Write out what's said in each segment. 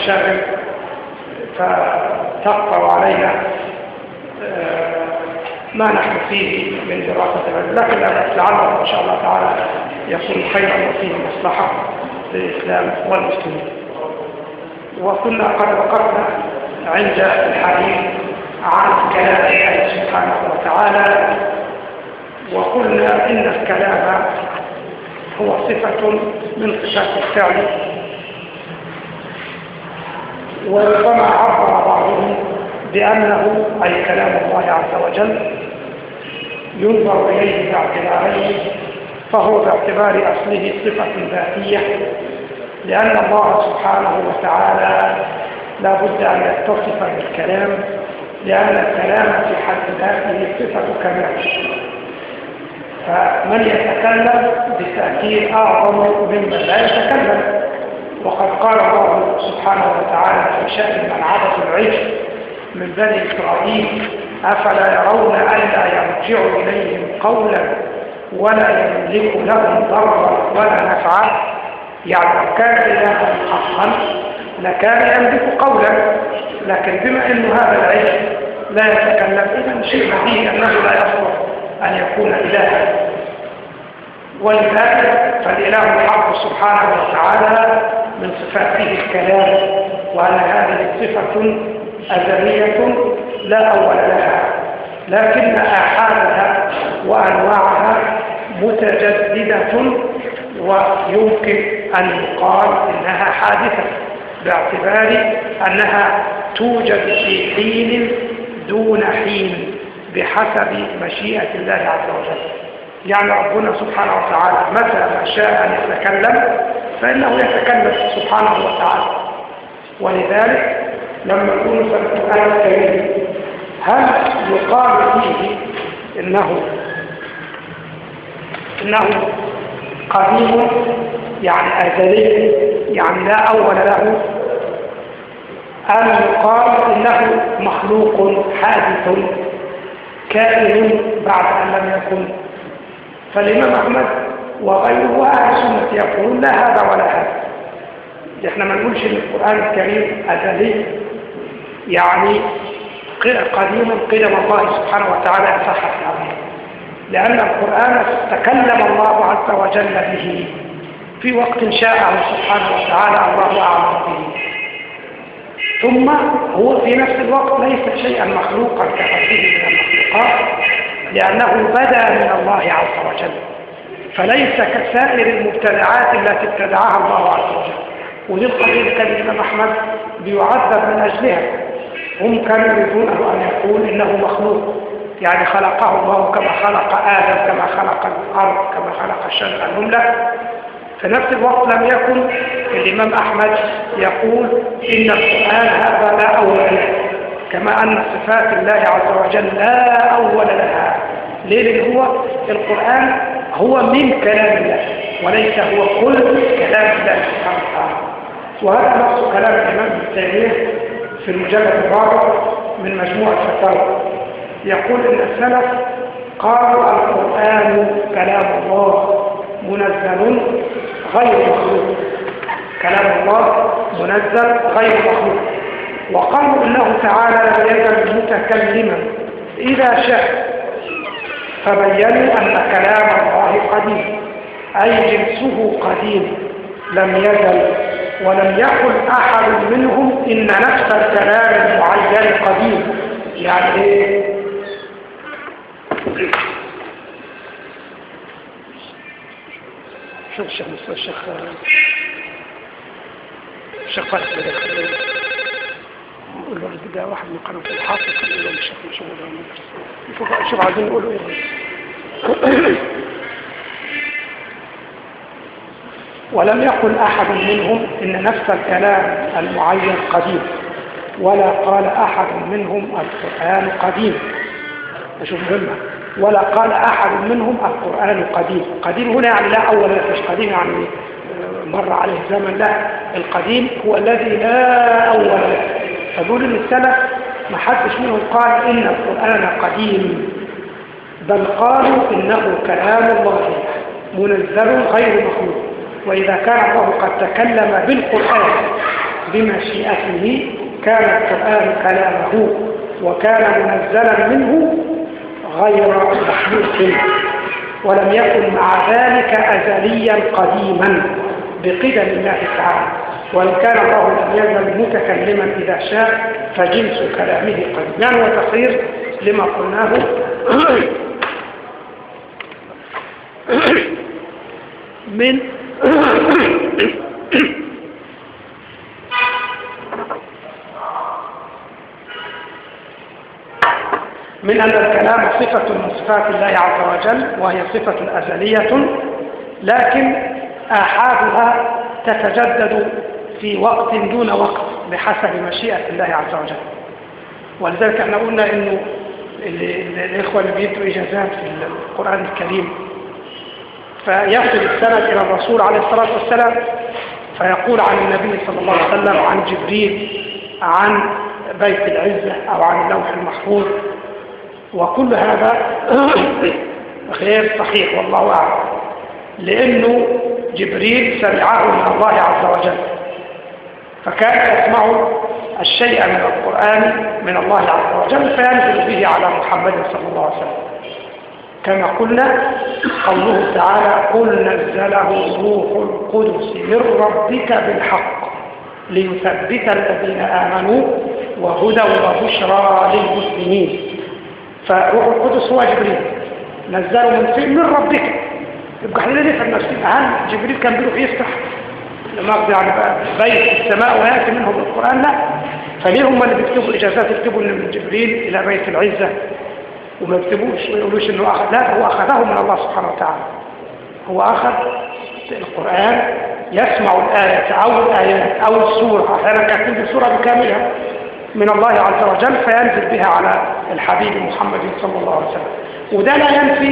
والمشاغل فتقطع علينا ما نحن فيه من دراسة لكن لعله إن شاء الله تعالى يكون خيرا وفيه مصلحة للإسلام والمسلمين. وكنا قد وقفنا عند الحديث عن كلام الله سبحانه وتعالى وقلنا إن الكلام هو صفة من صفات الفعل. وربما عبر بعضهم بأنه أي كلام الله عز وجل ينظر إليه باعتبارين فهو باعتبار أصله صفة ذاتية لأن الله سبحانه وتعالى لا بد أن يتصف بالكلام لأن الكلام في حد ذاته صفة كمال فمن يتكلم بالتأكيد أعظم ممن لا يتكلم. وقد قال الله سبحانه وتعالى في شأن من عبد العجل من بني إسرائيل أفلا يرون ألا يرجع إليهم قولا ولا يملك لهم ضرا ولا نفعا؟ يعني لو كان إلها حقا لكان يملك قولا لكن بما أن هذا العجل لا يتكلم إذا شيء بديهي أنه لا يصلح أن يكون إلها. ولذلك فالإله الحق سبحانه وتعالى من صفاته الكلام وأن هذه صفة أزلية لا أول لها لكن آحادها وأنواعها متجددة ويمكن أن يقال إنها حادثة باعتبار أنها توجد في حين دون حين بحسب مشيئة الله عز وجل. يعني ربنا سبحانه وتعالى متى شاء أن يتكلم فإنه يتكلم سبحانه وتعالى. ولذلك لما يكون في القرآن الكريم هل يقال فيه إنه إنه قديم؟ يعني أزلي؟ يعني لا أول له؟ أم يقال إنه مخلوق حادث كائن بعد أن لم يكن؟ فالإمام أحمد وغيره وأهل السنة يقولون لا هذا ولا هذا. إحنا ما نقولش إن القرآن الكريم أزلي يعني قديم قدم الله سبحانه وتعالى صح العظيم لأن القرآن تكلم الله عز وجل به. في وقت شاءه سبحانه وتعالى الله أعلم به. ثم هو في نفس الوقت ليس شيئا مخلوقا كغيره من المخلوقات. لأنه بدا من الله عز وجل. فليس كسائر المبتدعات التي ابتدعها الله عز وجل. ودي القضية كان الإمام أحمد بيعذب من أجلها. هم كانوا يريدون أن يقول إنه مخلوق. يعني خلقه الله كما خلق آدم كما خلق الأرض كما خلق الشمس النملة في نفس الوقت لم يكن الإمام أحمد يقول إن القرآن هذا لا أول له كما أن صفات الله عز وجل لا أول لها. ليه؟ لأن هو القرآن هو من كلام الله وليس هو كل كلام الله سبحانه وتعالى. وهذا نفس كلام الإمام ابن تيمية في المجلد الرابع من مجموعة فتاوى يقول إن السلف قالوا القرآن كلام الله منزل غير مخلوق. كلام الله منزل غير مخلوق. وقالوا إنه تعالى لم يزل متكلما. إذا شاء فبينوا أن كلام الله قديم أي جنسه قديم لم يزل ولم يقل أحد منهم إن نفس الكلام المعين قديم. يعني إيه؟ شوف الشيخ الشيخ الشيخ فارس يقول له ده واحد من قناة الحافظ يقول له الشيخ مشغول شوف عايزين نقولوا إيه ولم يقل أحد منهم إن نفس الكلام المعين قديم ولا قال أحد منهم القرآن قديم. أشوف مهمة. ولا قال أحد منهم القرآن قديم. قديم هنا يعني لا أول مش قديم يعني مر عليه زمن لا القديم هو الذي لا أول له فدول إن السلف ما حدش منهم قال إن القرآن قديم بل قالوا إنه كلام الله منزل غير مخلوق. وإذا كان الله قد تكلم بالقرآن بمشيئته كان القرآن كلامه وكان منزلا منه غير مخلوق. ولم يكن مع ذلك أزليا قديما بقدم الله تعالى. وإن كان الله لم متكلما إذا شاء فجنس كلامه قديم يعني هو تقرير لما قلناه. من من أن الكلام صفة من صفات الله عز وجل وهي صفة أزلية لكن آحادها تتجدد في وقت دون وقت بحسب مشيئة الله عز وجل. ولذلك إحنا قلنا إنه الإخوة اللي بيدوا إجازات في القرآن الكريم فيصل السند إلى الرسول عليه الصلاة والسلام فيقول عن النبي صلى الله عليه وسلم عن جبريل عن بيت العزة أو عن اللوح المحفوظ. وكل هذا غير صحيح والله أعلم لأنه جبريل سمعه من الله عز وجل. فكان يسمع الشيء من القرآن من الله عز وجل فينزل به على محمد صلى الله عليه وسلم. كما قلنا قوله تعالى قل نزله روح القدس من ربك بالحق ليثبت الذين آمنوا وهدى وبشرى للمسلمين. فروح القدس هو جبريل. نزله من فين من ربك. يبقى إحنا نفهم نفسنا هل جبريل كان بيروح يفتح لما يعني بقى بيت السماء وياتي منهم القرآن لا. فليه هم اللي بيكتبوا اجازات يكتبوا من جبريل إلى بيت العزة وما يكتبوش ما يقولوش إنه أخذ لا هو اخذه من الله سبحانه وتعالى. هو أخذ القرآن يسمع الآية أو الآيات أو السورة أحيانا كانت تنزل سوره بكاملها من الله عز وجل فينزل بها على الحبيب محمد صلى الله عليه وسلم. وده لا ينفي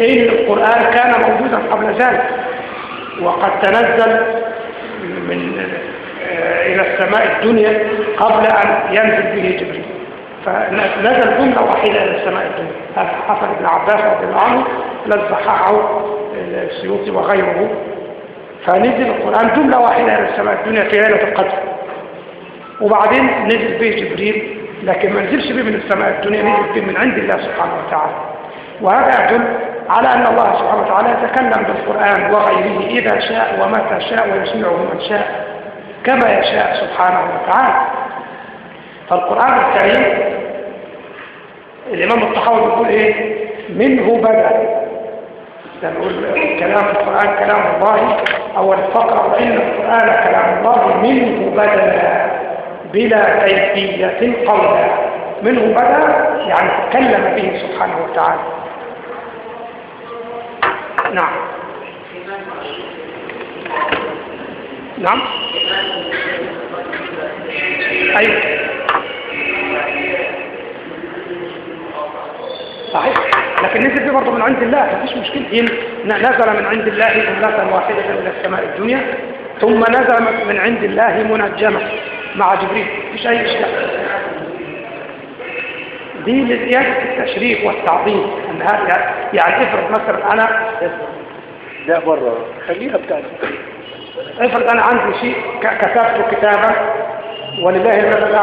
إن القرآن كان موجودا قبل ذلك. وقد تنزل من إلى السماء الدنيا قبل أن ينزل به جبريل. فنزل جملة واحدة إلى السماء الدنيا. هذا حصل ابن عباس رضي الله عنه الذي صححه السيوطي وغيره. فنزل القرآن جملة واحدة إلى السماء الدنيا في ليلة القدر. وبعدين نزل به جبريل لكن ما نزلش به من السماء الدنيا نزل به من عند الله سبحانه وتعالى. وهذا يدل على أن الله سبحانه وتعالى يتكلم بالقرآن وغيره إذا شاء ومتى شاء ويسمعه من شاء كما يشاء سبحانه وتعالى. فالقرآن الكريم الإمام الطحاوي بيقول إيه؟ منه بدأ. نقول كلام القرآن كلام الله أول فقرة وإن القرآن كلام الله منه بدأ بلا كيفية قولا. منه بدأ يعني تكلم به سبحانه وتعالى. نعم. نعم. أيوه صحيح. لكن نزل برضه من عند الله مفيش مشكلة. إن نزل من عند الله جملة واحدة إلى السماء الدنيا ثم نزل من عند الله منجمة مع جبريل. مفيش أي إشكال دي لزيادة التشريف والتعظيم. يعني افرض مثلا أنا لا بره خليها بتاعتي. افرض أنا عندي شيء كتبت كتابا ولله المثل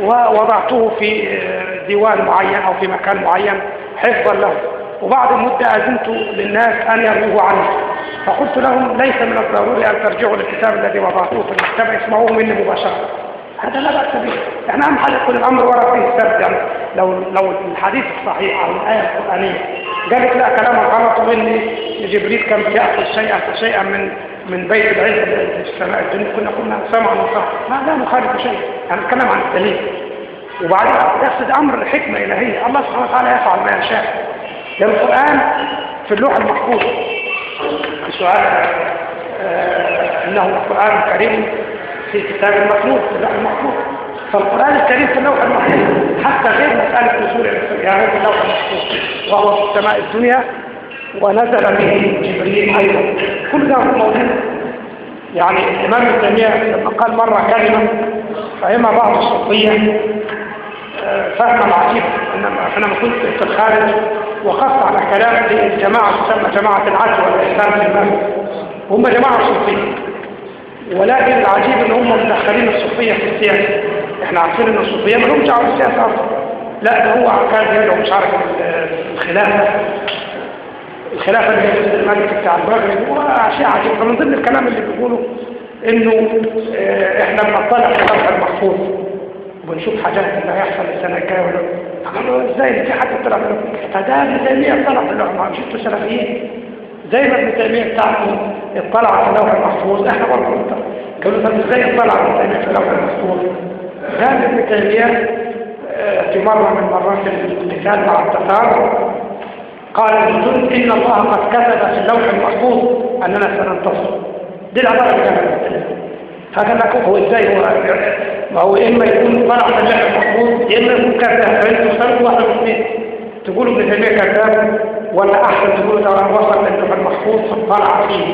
ووضعته في ديوان معين أو في مكان معين حفظا له. وبعد المدة أذنت للناس أن يروه عني. فقلت لهم ليس من الضروري أن ترجعوا للكتاب الذي وضعته في المكتبة اسمعوه مني مباشرة. هذا لا بأس به. يعني أهم حاجة يكون الأمر ورد به السبب يعني لو لو الحديث الصحيح أو الآية القرآنية. قالت لا كلام غلط وإن جبريل كان بيأخذ شيئا فشيئا من من بيت العز في السماء الدنيا. كنا قلنا سمعا وطاعة ما لا نخالف شيء يعني نتكلم عن الدليل. وبعدين يقصد أمر حكمه الهيه الله سبحانه وتعالى يفعل ما يشاء. لأن القرآن في اللوح المحفوظ. سؤال آه إنه القرآن الكريم في كتاب المكنون في اللوح المحفوظ فالقرآن الكريم في اللوح المحفوظ حتى غير مسألة نزول يعني في اللوح المحفوظ وهو في السماء الدنيا ونزل به جبريل أيضا. كل ده موجود. يعني الامام ابن تيميه لما قال مرة كلمة فهمها بعض الصوفية. فهما عجيبا أنا ما كنت في الخارج وقفت على كلام للجماعه تسمى جماعة العدل والإحسان في المال هم جماعة صوفية. ولكن العجيب إن هم مدخلين الصوفية في السياسة. إحنا عارفين إن الصوفية ما لهمش دعوة بالسياسة أصلا. لا ده هو كان يدعو مش عارف الخلافة. الخلافة اللي الملك بتاع المغرب واشياء عجيبه فمن ضمن الكلام اللي بيقوله إنه إحنا بنطلع اللوح المحفوظ وبنشوف حاجات اللي هيحصل السنة الجاية ولا إزاي؟ في حد طلع فده ابن تيميه طلع في اللوح المحفوظ شفتوا سلفيين زي ما ابن تيمية بتاعته اطلع في اللوح المحفوظ. إحنا برضه قالوا طب إزاي اطلع ابن تيميه في اللوح المحفوظ؟ قال ابن تيمية في مرة من مرات القتال مع التتار قال إن الله قد كتب في اللوح المحفوظ أننا سننتصر. دي العبارة اللي كانت لك هو إزاي؟ هو ما هو إما يكون طلع من اللوح المحفوظ يا إما يكون كذاب فانتوا اختاروا واحد من تقولوا ابن تيمية كذاب ولا تقولوا ده وصل للوح المحفوظ فطلع فيه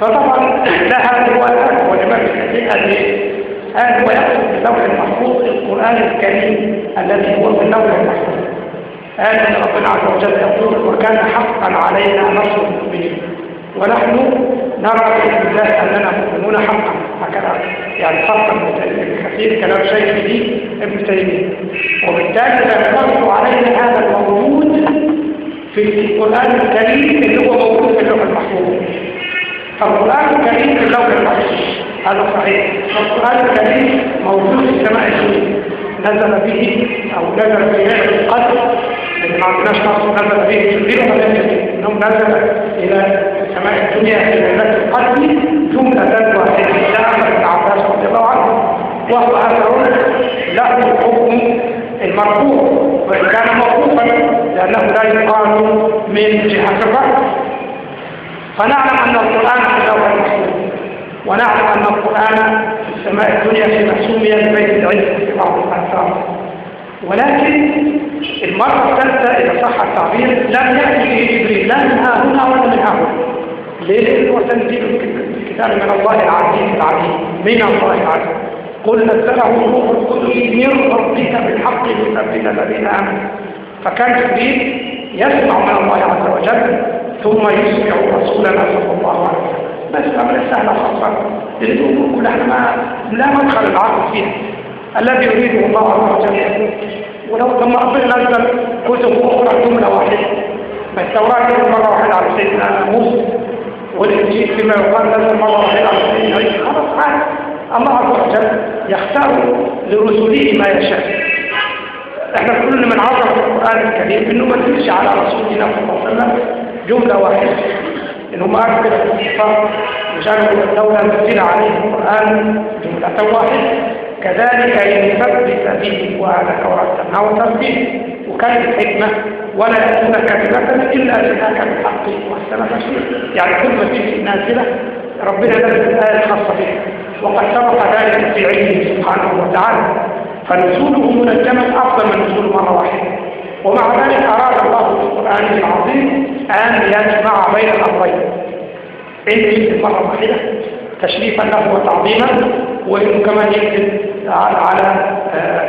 فطبعا لا هذا هو الامام ابن قال إيه؟ قال هو يقصد باللوح المحفوظ القرآن الكريم الذي هو في اللوح المحفوظ. قال إن ربنا عز وجل يقول وكان حقا علينا نصر المؤمنين ونحن نرى باذن الله أننا مؤمنون حقا. هكذا يعني فرق كثير كلام شيخ لي ابن تيمية. وبالتالي سينصر علينا هذا الموجود في القرآن الكريم اللي هو موجود في اللوح المحفوظ. فالقرآن الكريم في اللوح المحفوظ. هذا صحيح. والقران الكريم موجود في السماء الدنيا نزل به أو نزل في ليله القدر. لأن ما عندناش نص نزل به جبريل ولا إنهم نزل إلى سماء الدنيا في ليله القدر. جملة واحدة. جاء ابن عباس رضي الله عنه. وهو أثر له حكم المرفوع. وإن كان موقوفا لأنه لا يقال من جهة الرفع فنعلم أن القرآن في المحفوظ ونعلم أن القرآن في السماء الدنيا فيما سمي ببيت العلم في بعض الاثار ولكن المرة الثالثة إذا صح التعبير لم يأتي به جبريل لا من ها هنا ولا من ها هنا. ليه؟ لأنه هو تنزيل الكتاب من الله العزيز العليم من الله العزيز. قل نزله الروح القدس من ربك بالحق ليثبت الذين آمنوا. فكان جبريل يسمع من الله عز وجل ثم يسمع رسولنا صلى الله عليه وسلم. بس أمر سهل خاصة لأنه كل إحنا ما لا مدخل العقل فيها الذي يريده الله عز وجل ولو لما ربنا نزل كتب أخرى جملة واحدة. ما التوراه نزل مرة واحدة على سيدنا موسى والإنجيل فيما يقال نزل مرة واحدة على سيدنا عيسى. خلاص الله عز وجل يختار لرسله ما يشاء. إحنا كل من عرف القرآن الكريم انه ما نزلش على رسولنا صلى الله عليه وسلم جملة واحدة. ان هم قالوا كده في الصفات وجعلوا لولا نزل عليه القرآن جملة واحدة. كذلك يثبت به وهذا كورثنا وتثبيت وكانت الحكمة ولا يأتون كلمة إلا جاءك بالحق تفسير يعني كل ما فيه نازلة ربنا نزل الآية الخاصة به. وقد سبق ذلك في علمه سبحانه وتعالى. فنزوله منجما أفضل من نزول مرة واحدة. ومع ذلك أراد الله في القرآن العظيم أن يجمع بين الأمرين. علم مرة واحدة تشريفا له وتعظيما وإنه كمان يكتب على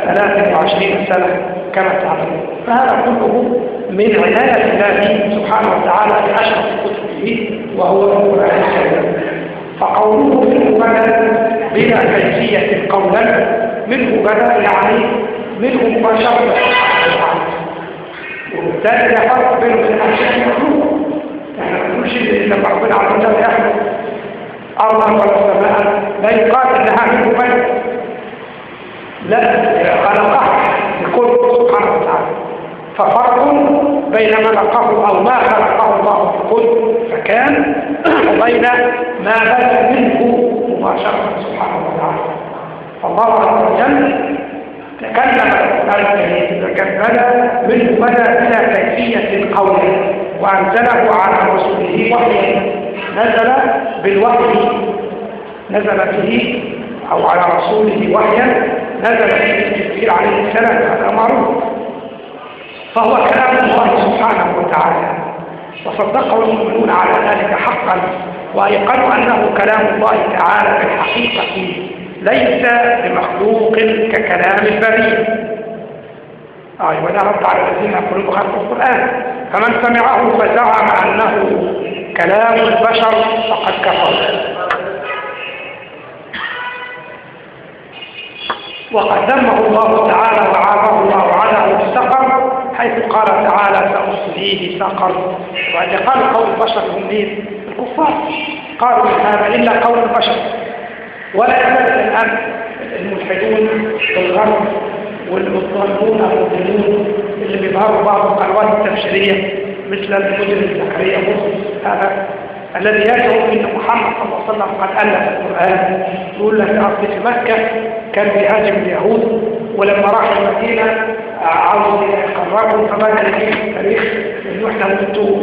23 سنة كما تعلمون فهذا كله من عناية الله سبحانه وتعالى بأشرف كتبه وهو القرآن الكريم. فقوله منه بدا بلا كيفية قولا منه بدا يعني منه مباشرة. وبالتالي لا فرق وبين الأشياء المخلوقة يعني ما نقولش لما ربنا عز وجل يخلق أرضا ولا سماء لا يقال إنها منه بين لا خلقها بكل سبحانه وتعالى ففرق بين ما خلقه أو ما خلقه الله بكل فكان وبين وبين ما بدا منه مباشرة سبحانه وتعالى. فالله عز وجل تكلم القرآن الكريم بدا منه بدا إلى كيفية قوله وأنزله على رسوله وحيا نزل بالوحي. نزل به أو على رسوله وحيا. نزل به جبريل عليه السلام هذا معروف. فهو كلام الله سبحانه وتعالى. وصدقه المؤمنون على ذلك حقا وأيقنوا أنه كلام الله تعالى في الحقيقة ليس بمخلوق ككلام البريء أيوة ده رد على الذين يقولون بخلق القرآن فمن سمعه فزعم أنه كلام البشر فقد كفر. وقد ذمه الله تعالى وعابه الله وعده بالسقر حيث قال تعالى سأصليه سقر. وأن قال قول البشر هم مين؟ الكفار قالوا هذا إلا قول البشر. ولا يزال الآن الملحدون في الغرب والمظلمون المظلمون اللي بيظهروا بعض القنوات التبشيرية مثل المجرم زكريا مرسل هذا الذي يدعو أن محمد صلى الله عليه وسلم قد ألف القرآن. يقول لك في مكة كان بيهاجم اليهود ولما راح المدينة عاوز فبدا يجيب التاريخ انه إحنا أنتوا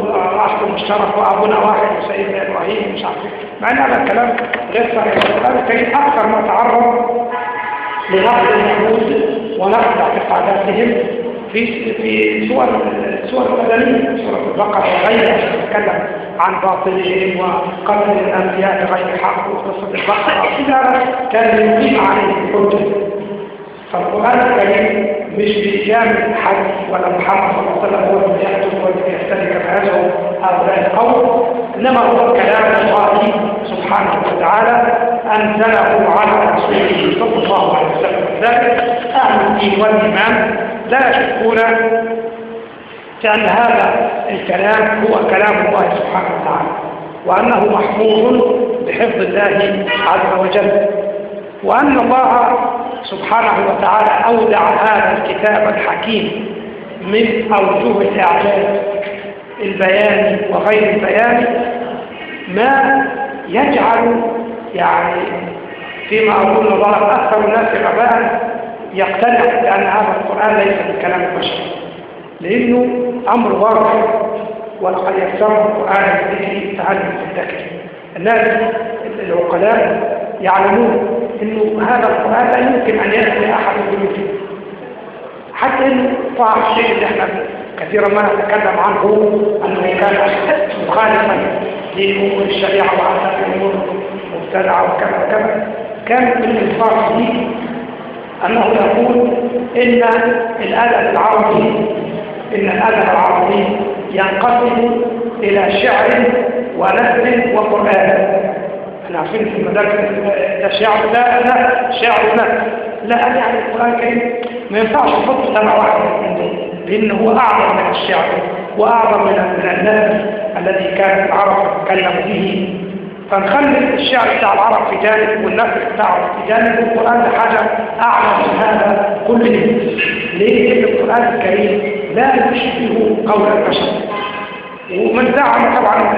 اصل مشترك وأبونا واحد وسيدنا إبراهيم. مش عارف. مع إن هذا الكلام غير صحيح. القران الكريم أكثر ما تعرض لنقد اليهود ونقد اعتقاداتهم في في سور سور المدنية سورة البقرة وغيرها. تتكلم عن باطلهم وقتل الأنبياء بغير حق وقصة البقرة. إذا كان يقيم عليه الحجة فالقرآن الكريم مش بيجامل حد ولا محمد صلى الله عليه وسلم هو اللي يحدث واللي يختلف كما يزعم هؤلاء القوم. إنما هو كلام الله سبحانه وتعالى أنزله على رسوله صلى الله عليه وسلم. ذلك أهل الدين والإيمان لا يشكون بأن هذا الكلام هو كلام الله سبحانه وتعالى وأنه محفوظ بحفظ الله عز وجل وأن الله سبحانه وتعالى أودع هذا الكتاب الحكيم من أوجه الإعجاز البياني وغير البياني ما يجعل يعني فيما أقول الله أكثر الناس غباء يقتنع بأن هذا القرآن ليس من كلام البشر لأنه أمر واضح ولقد يسر القرآن به تعلم الذكر الناس العقلاء يعلمون أنه هذا القرآن لا يمكن أن يأتي أحد بمثله حتى أنه طاع الشيء اللي إحنا كثيرا ما نتكلم عنه أنه كان مخالفا لأمور الشريعة وعلى أمور مبتدعة وكذا وكذا. كان من الفاظ دي أنه يقول إن الأدب العربي إن الأدب العربي ينقسم إلى شعر ونثر وقرآن. إحنا عارفين في المدارس ده شعر لا لا شعر لا. لا يعني القرآن الكريم ما ينفعش نحط من دول لأنه هو أعظم من الشعر وأعظم من من النثر الذي كانت العرب تتكلم به. فنخلي الشعر بتاع العرب في جانب والنثر بتاعه في جانب والقرآن ده حاجة أعلى من هذا كله. ليه؟ لأن القرآن الكريم لا يشبه قول البشر. ومن زعم طبعا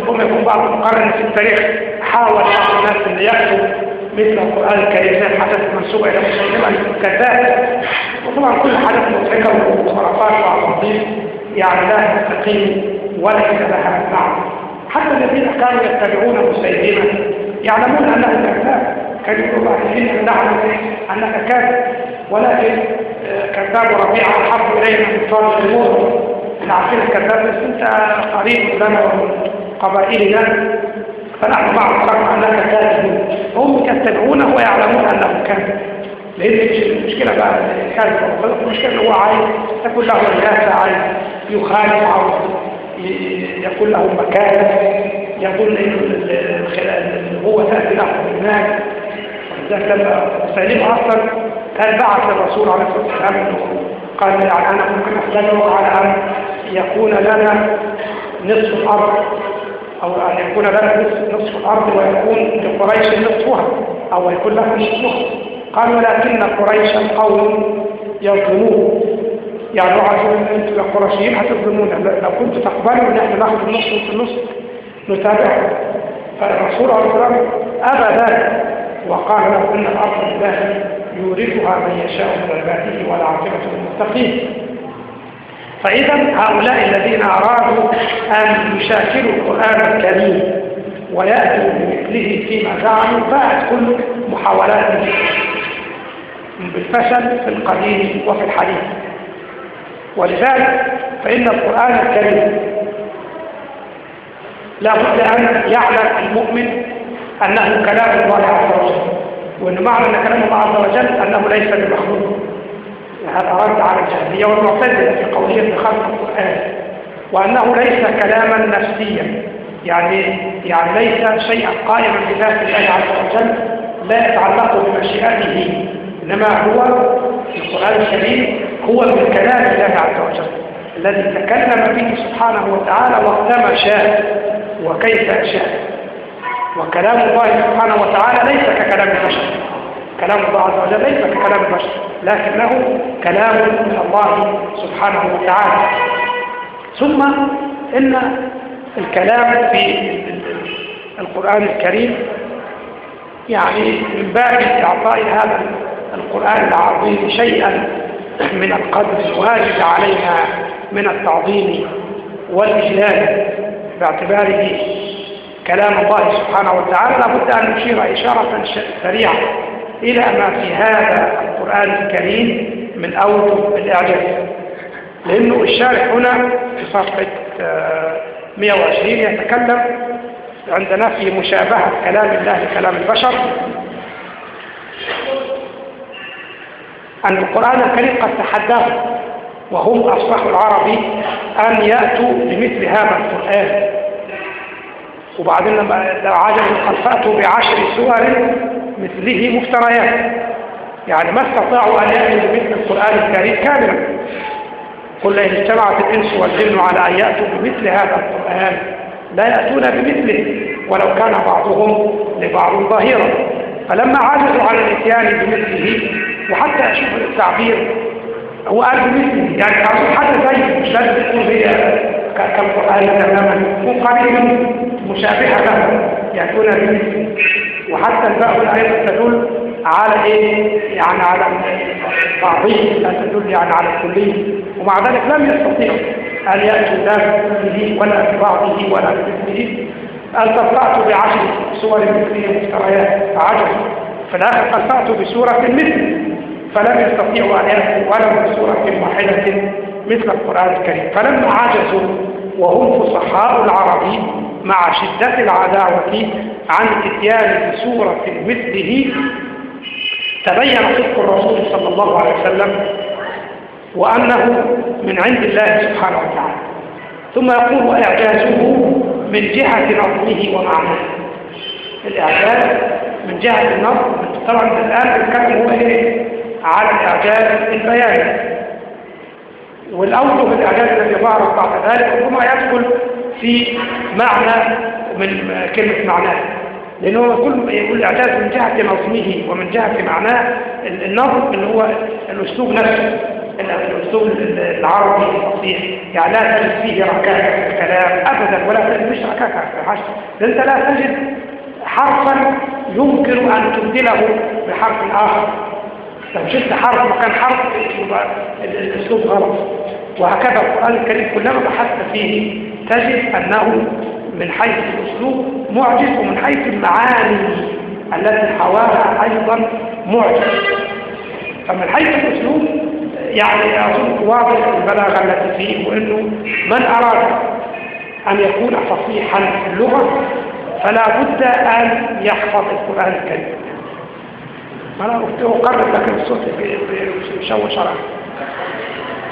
ربما يكون بعض القرن في التاريخ حاول بعض الناس اللي يكتب مثل القرآن الكريم زي الحدث المنسوبة إلى مسلمة الكذاب وطبعا كل حدث مضحكة وخرافات وعصابين يعني لا تستقيم وليس لها معنى حتى الذين كانوا يتبعون مسيلمة يعلمون أنه كذاب. كان يقول الله إن نعلم أنك كاذب ولكن كذاب ربيعة أحب إلينا من صالح الأمور عارفين الكذاب بس أنت قريب لنا ومن قبائلنا فنحن بعض خلقنا أنك كاذب هم يتبعونه ويعلمون أنه كاذب لأن المشكلة بقى. الكاذب المشكلة ان هو عايز. يكون له رئاسه عايز يخالف عاوز يكون له مكانة. يقول إن هو تأتي له هناك. ولذلك لما سليم أصلا كان بعث الرسول عليه الصلاة والسلام قال أنا ممكن أحتاجه على أن يكون لنا نصف الأرض أو أن يكون لنا نصف, نصف الأرض ويكون لقريش نصفها أو يكون لها نصفها. قال ولكن قريش قوم يظلمون يعني عايزين أنتوا يا قرشيين هتظلمونا. لو كنتوا تقبلوا إن إحنا ناخد النص في النص نتابعه فالرسول عليه الصلاة والسلام أبى ذلك. وقال له إن الأرض لله يورثها من يشاء من عباده والعاقبة للمتقين. فإذا هؤلاء الذين أرادوا أن يشاكلوا القرآن الكريم ويأتوا بمثله فيما زعموا فاءت كل محاولاتهم بالفشل في القديم وفي الحديث. ولذلك فإن القرآن الكريم لا بد أن يعلم المؤمن أنه كلام الله عز وجل. وأن معنى أن كلام الله عز وجل أنه ليس بمخلوق. هذا رد على الجهمية والمعتزلة في قضية خلق القرآن. وأنه ليس كلاما نفسيا. يعني يعني ليس شيئا قائما بذات الله عز وجل لا يتعلق بمشيئته. إنما هو القرآن الكريم هو من كلام الله عز وجل. الذي تكلم به سبحانه وتعالى وقتما شاء وكيف شاء. وكلام الله سبحانه وتعالى ليس ككلام البشر. كلام الله عز وجل ليس ككلام البشر لكنه كلام من الله سبحانه وتعالى. ثم إن الكلام في القرآن الكريم يعني من باب إعطاء هذا القرآن العظيم شيئا من القدر الواجب علينا من التعظيم والإجلال باعتباره كلام الله سبحانه وتعالى لابد أن نشير إشارة سريعة إلى ما في هذا القرآن الكريم من أوجه الإعجاز. لأنه الشارح هنا في صفحة 120 يتكلم عندنا في مشابهة كلام الله لكلام البشر. أن القرآن الكريم قد تحدث وهم أصبحوا العربي أن يأتوا بمثل هذا القرآن. وبعدين لما عجبوا قد فأتوا بعشر سور مثله مفتريات. يعني ما استطاعوا أن يأتوا بمثل القرآن الكريم كاملا. قل إن اجتمعت الإنس والجن على أن يأتوا بمثل هذا القرآن لا يأتون بمثله ولو كان بعضهم لبعض ظهيرا. فلما عجزوا عن الإتيان بمثله وحتى أشوف التعبير هو قال بمثله. يعني حتى زي مش لازم تكون هي كالقرآن تماما مشابهة له يأتون بمثله وحتى الباء الآية تدل على إيه؟ يعني على التعظيم لا تدل يعني على الكلية. ومع ذلك لم يستطيعوا أن يأتوا لا بمثله ولا ببعضه ولا بمثله تطلعت بعشر سور مثله مفتريات فعجزوا في الآخر قطعت بسورة مثل فلم يستطيعوا أن يأتوا ولو بسورة واحدة مثل القرآن الكريم. فلما عجزوا وهم فصحاء العربي مع شدة العداوة عن الاتيان بسورة مثله. تبين صدق الرسول صلى الله عليه وسلم وأنه من عند الله سبحانه وتعالى. ثم يقول وإعجازه من جهة نظمه ومعناه. الإعجاز من جهة النظم طبعا الآن الكلام هو إيه؟ على الإعجاز البياني والأوجه الإعجاز الذي ظهر بعد ذلك ربما يدخل في معنى من كلمة معناه. لأنه كل الإعجاز من جهة نظمه ومن جهة معناه النظم اللي هو الأسلوب نفسه الأسلوب العربي الفصيح. يعني لا تجد فيه ركاكة في الكلام أبدا ولا تجد مش ركاكة في الحشد. أنت لا تجد حرفا يمكن أن تبدله بحرف آخر. لو شلت حرف مكان حرف يبقى الأسلوب غلط. وهكذا القرآن الكريم كلما بحثت فيه تجد أنه من حيث الأسلوب معجز ومن حيث المعاني التي حواها أيضا معجز. فمن حيث الأسلوب يعني أظن واضح البلاغة التي فيه وأنه من أراد أن يكون فصيحا في اللغة فلا بد أن يحفظ القرآن الكريم. أنا أقرب لكن الصوت بيشوه شرع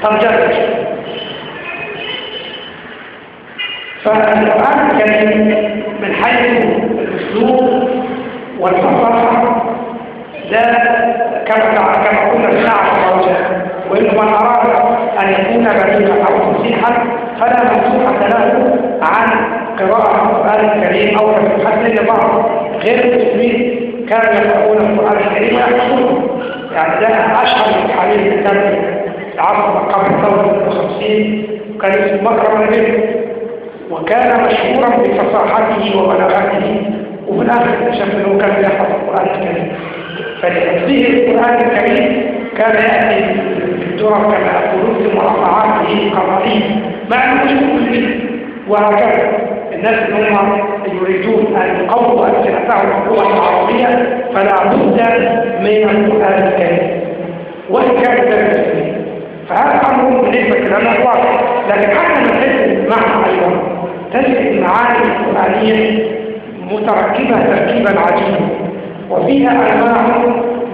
طب جرب فالقرآن الكريم من حيث الأسلوب والفصاحة ده كما كما قلنا الساعة الروجة وإن من أراد أن يكون بليغا أو فصيحا فلا مسوحة له عن قراءة القرآن الكريم أو تفسير لبعض غير المسلمين. كانوا يقرؤون القرآن الكريم ويحفظونه يعني ده أشهر من حديث النبي عصر قبل ثورة 50 كان اسمه مكرم النبي. وكان مشهورا بفصاحته وبلاغته وفي الآخر اكتشف أنه كان يحفظ القرآن الكريم. فلتفسير القرآن الكريم كان يأتي بالدرر كما يقولون في مرافعاته القضائية مع أنه مش مؤمن وهكذا. الناس اللي هم يريدون أن يقووا ألسنتهم باللغة العربية فلا بد من القرآن الكريم. وإن كان ذلك فهذا أمر بالنسبة لنا واضح لكن حتى من حيث المعنى أيضا تجد المعاني القرآنية متركبة تركيبا عجيبا وفيها أنواع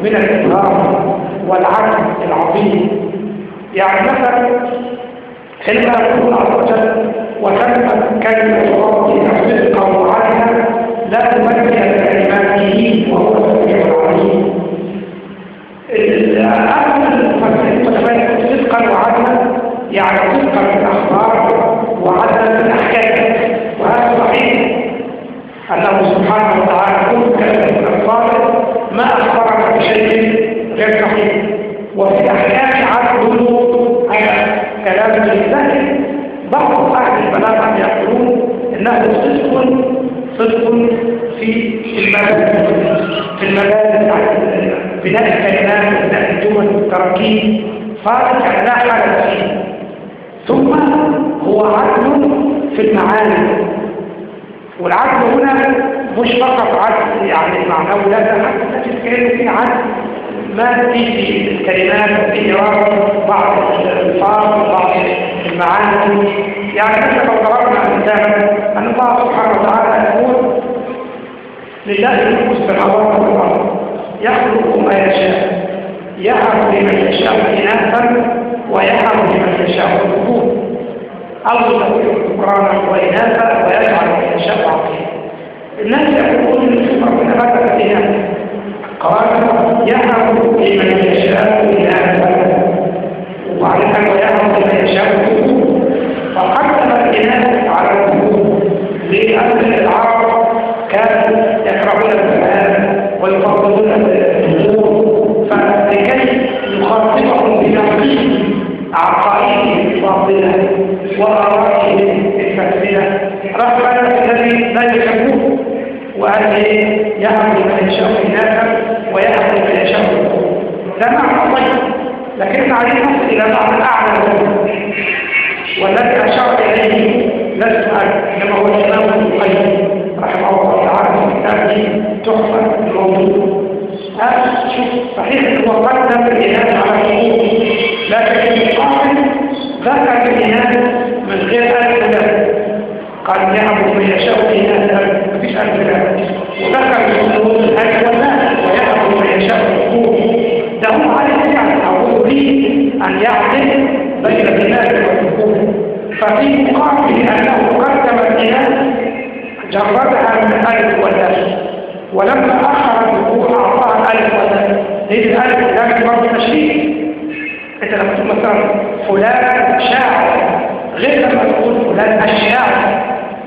من الإظهار والعدل العظيم. يعني مثلا حينما يقول عز وجل وتمت كلمة ربك صدقا وعدلا لا تمكن كلماته وهو السميع العليم. المفسرين صدقا وعدلا يعني صدقا في الأخبار فارق لا حالة فيه ثم هو عدل في المعاني. والعدل هنا مش فقط عدل يعني معنوي لا حتى تتكلم في عدل. ما في في الكلمات وفي إرادة بعض الألفاظ وبعض المعاني. يعني مثلا لو ضربنا مثالا أن الله سبحانه وتعالى يقول لله ملك السماوات والأرض يخلق ما يشاء. يهب لمن يشاء إناثا ويهب لمن يشاء الذكور أو يزوج ذكرانا وإناثا ويجعل من يشاء عقيما الناس يقولون إن ربنا بدأ بها قال يهب لمن يشاء إناثا ذلك ويهب لمن يشاء الذكور فقدم الإناث على الذكور لأن العرب كانوا يكرهون الزمان ويفضلون عقائدهم الباطلة وآرائهم الفاسدة الذي لا يحبوه وأن يهب لمن يشاء إناثا ويهب لمن يشاء ده معنى طيب لكن عليه نص إلى معنى أعلى والذي أشار إليه. لست إنما هو الإمام ابن رحمة الله تعالى. في تحفة الموضوع صحيح أنه قدم الإناث على الحقوق لكن المقابل ذكر الإناث من غير ألف قال يهب من يشاء إناثا مفيش ألف وذكر الحقوق الألف ويهب من يشاء الحقوق ده هو عليه يعني أقول لي أن يعدل بين الإناث والحقوق ففي مقابل أنه قدم الإناث جردها من الألف والناس ولما أخر الألف والناس ليه الألف لكن برضه تشريك انت لما تقول مثلا فلان شاعر. غير لما تقول فلان الشاعر.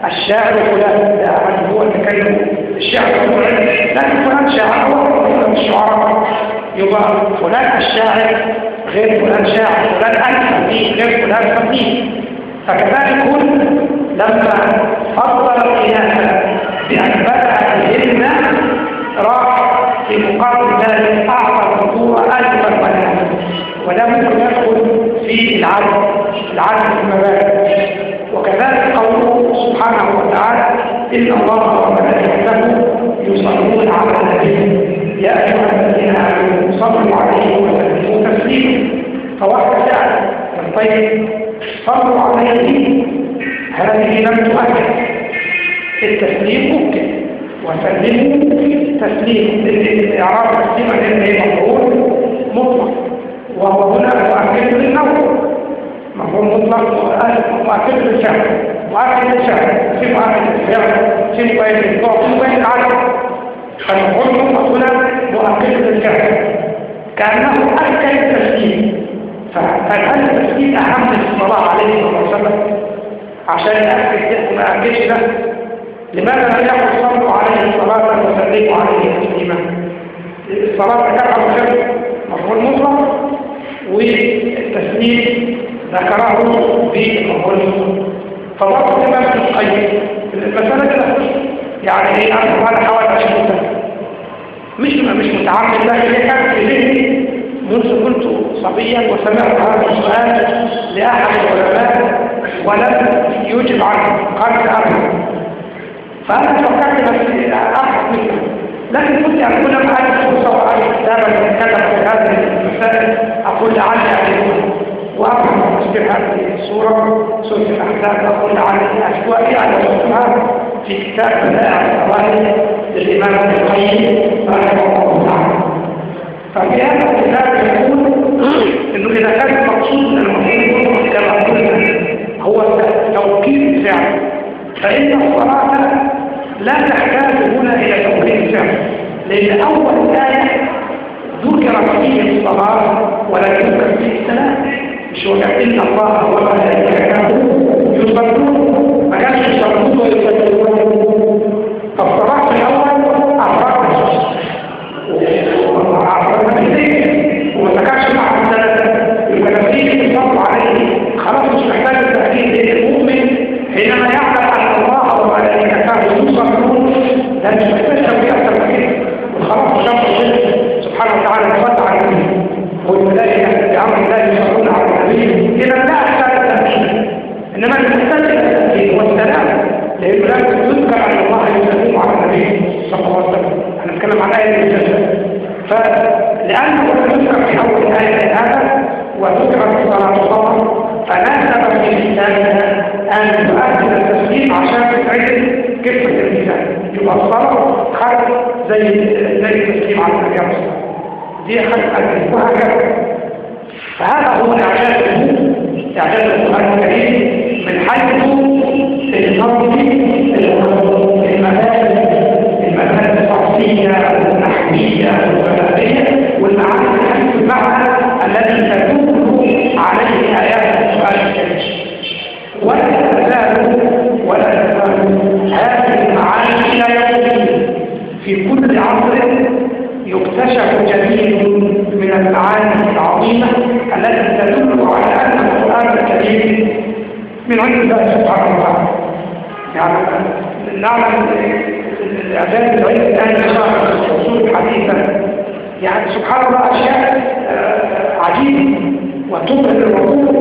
الشاعر فلان ده يعني هو اللي كلمه الشاعر فلان لكن فلان شاعر هو فلان الشعراء يبقى فلان الشاعر غير فلان شاعر. فلان الفقيه غير فلان فقيه. فكذلك كل لما فضل القياسة بأن بدأ بهن راح في مقابل ذلك أعطى الخطوة أجمل بنات ولم يدخل في العدل العدل في المبادئ. وكذلك قوله سبحانه وتعالى إن الله وملائكته يصلون على النبي. يا أيها الذين آمنوا صلوا عليه وسلموا تسليما. فواحد سأل طيب صلوا عليه. هذه لم تؤكد. التسليم ممكن. وسلموا تسليم. لإعراب تسليما لأنه مفعول مطلق. وهو هنا مؤكد للنوع. مفهوم مطلق مؤكد للفعل مؤكد للفعل في مؤكد للفعل في مؤكد للضوء في مؤكد العدد فالمفعول مطلق هنا مؤكد للفعل كأنه أكد التسليم فهل التسليم أهم من الصلاة عليه عليه وسلم عشان يأكد ما أكدش ده لماذا لم يقل صلوا عليه الصلاة وسلموا عليه تسليما؟ الصلاة ذكرها مخير مفعول مطلق والتسليم ذكره بالمفعول مطلق. فوقت الإمام ابن القيم المسألة كده يعني هي أنا حوالي 20 سنة. مش مش متعمد لكن هي كانت في ذهني؟ منذ كنت صبيا وسمعت هذا السؤال لأحد العلماء ولم يجب عنه. قال سأفهم فأنا فكرت بس أفهم منه لكن كنت لما أجد فرصة وأجد كتابا يتكلم في هذه المسائل أقول لعلي أجدها وأفهم تصبح هذه الصورة سورة الأحزاب أقول لعلي أشواء يعني وصفها في كتاب بدائع الفوائد للإمام ابن القيم رحمه الله تعالى. ففي هذا الكتاب يقول إنه إذا كان المقصود من كما قلنا هو توكيد الفعل فإن الصلاة لا تحتاج هنا إلى توكيد الفعل لأن أول آية ذكرت فيه الصلاة ولا يذكر فيه السلام مش هو إن الله وملائكته يصلون ما كانش يصلون ويصلون. فالصلاه زي زي التسليم على النبي دي خرج وهكذا فهذا هو إعجاز إعجاز القرآن الكريم من حيث النظر المبادئ المبادئ الصحفية عند الله سبحانه وتعالى يعني نعلم الأعداد العلم الآن الأصول الحديثة يعني سبحان الله أشياء عجيبة وتبهر الرسول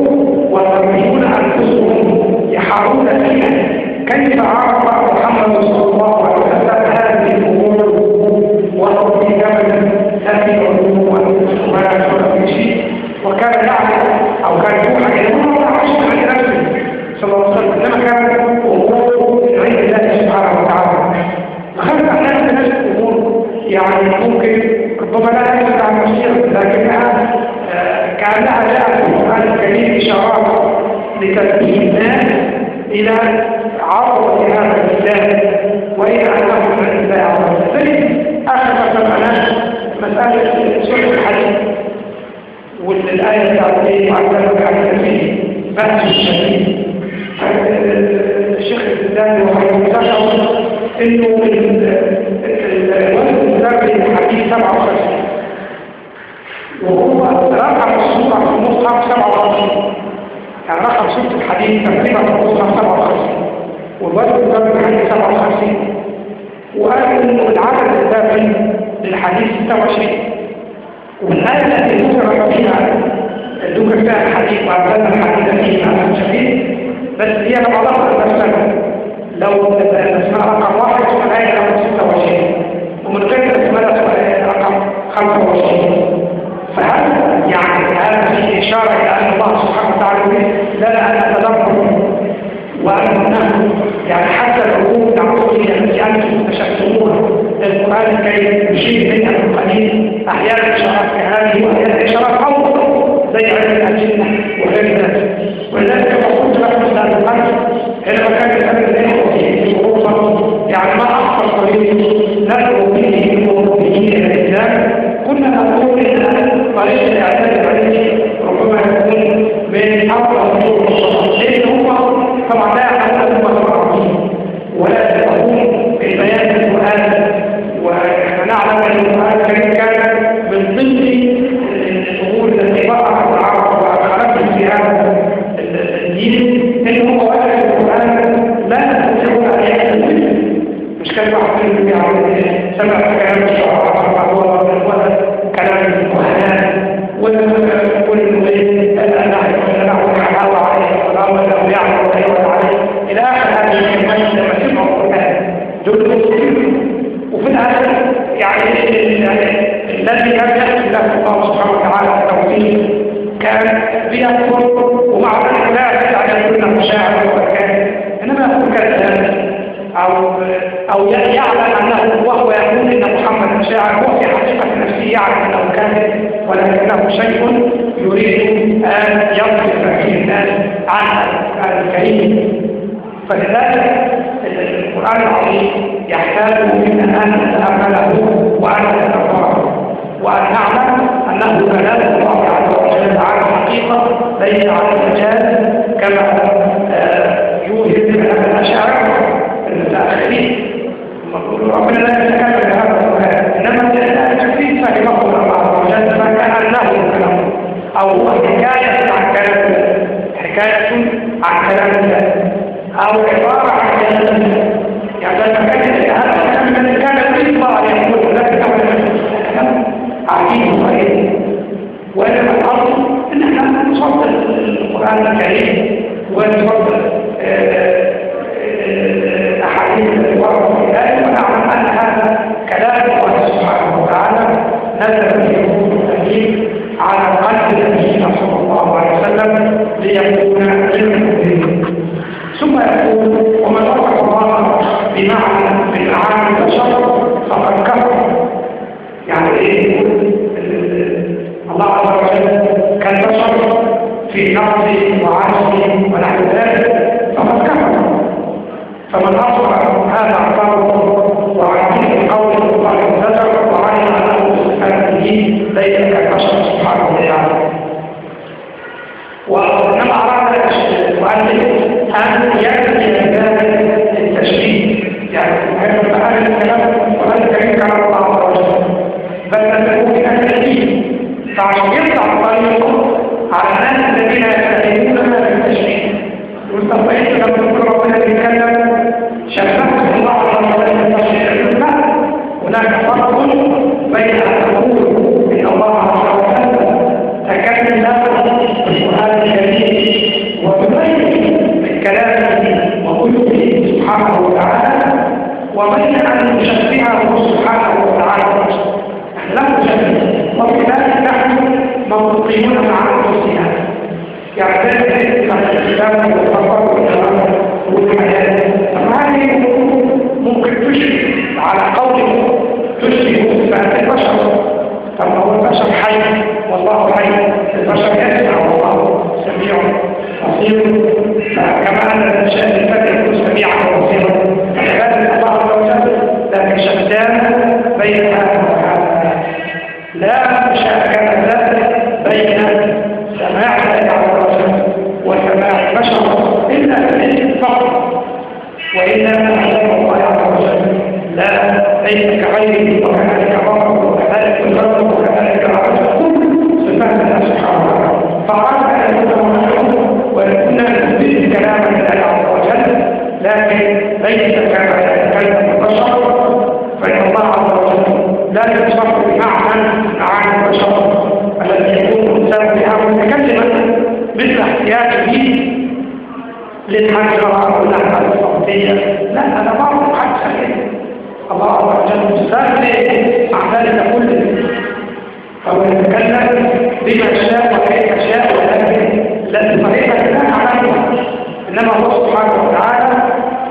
والآية التعطيه وعندما كان فيه بحث شديد الشيخ الإسلامي وحيث إنه الولد الزربي الحديث 57 وهو رقم الصورة في المصحف 57 يعني رقم صورة الحديث تقريبا في المصحف 57 والولد الزربي الحديث 57 وقال انه العدد الزربي للحديث 26 والآية التي ذكر فيها ذكر فيها الحديث وأنزلنا الحديث فيه مع الشديد بس هي بعضها المسألة لو اسمها رقم واحد فالآية رقم 26 ومن غير اسمها رقم 25 فهل يعني هذا في إشارة إلى أن الله سبحانه وتعالى يريد لنا أن نتدبر وأن يعني حتى العقول العقولية التي أنتم اكتشفتموها القرآن الكريم بشيء منها القليل أحيانا إشارات كهذه وأحيانا إشارات أوضح زي علم الأجنة وغير ذلك ولذلك فقلت لكم هذا الأمر حينما كان يسأل الإخوة في أوروبا يعني ما أخطر طريق ندعو به Gracias. لا الشخص أعمل عن البشر الذي يكون الإنسان بها متكلما مثل احتياجه للمجرى واللحظة الصوتية لا هذا بعض عكس الله عز وجل مسلم اعمالنا ذلك كله فهو يتكلم بما شاء وكيف شاء ولكن لن طريقة لا نعلمها إنما الله سبحانه وتعالى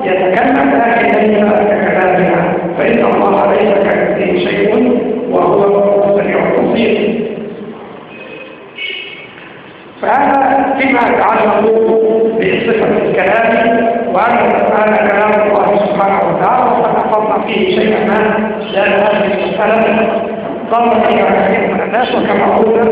يتكلم لكن لن يتكلم بها فإن الله فيما يتعلق بصفة الكلام وأن المسألة كلام الله سبحانه وتعالى وقد فيه شيئا ما لأن هذه المسألة ضمن فيها كثير من الناس وكما قلنا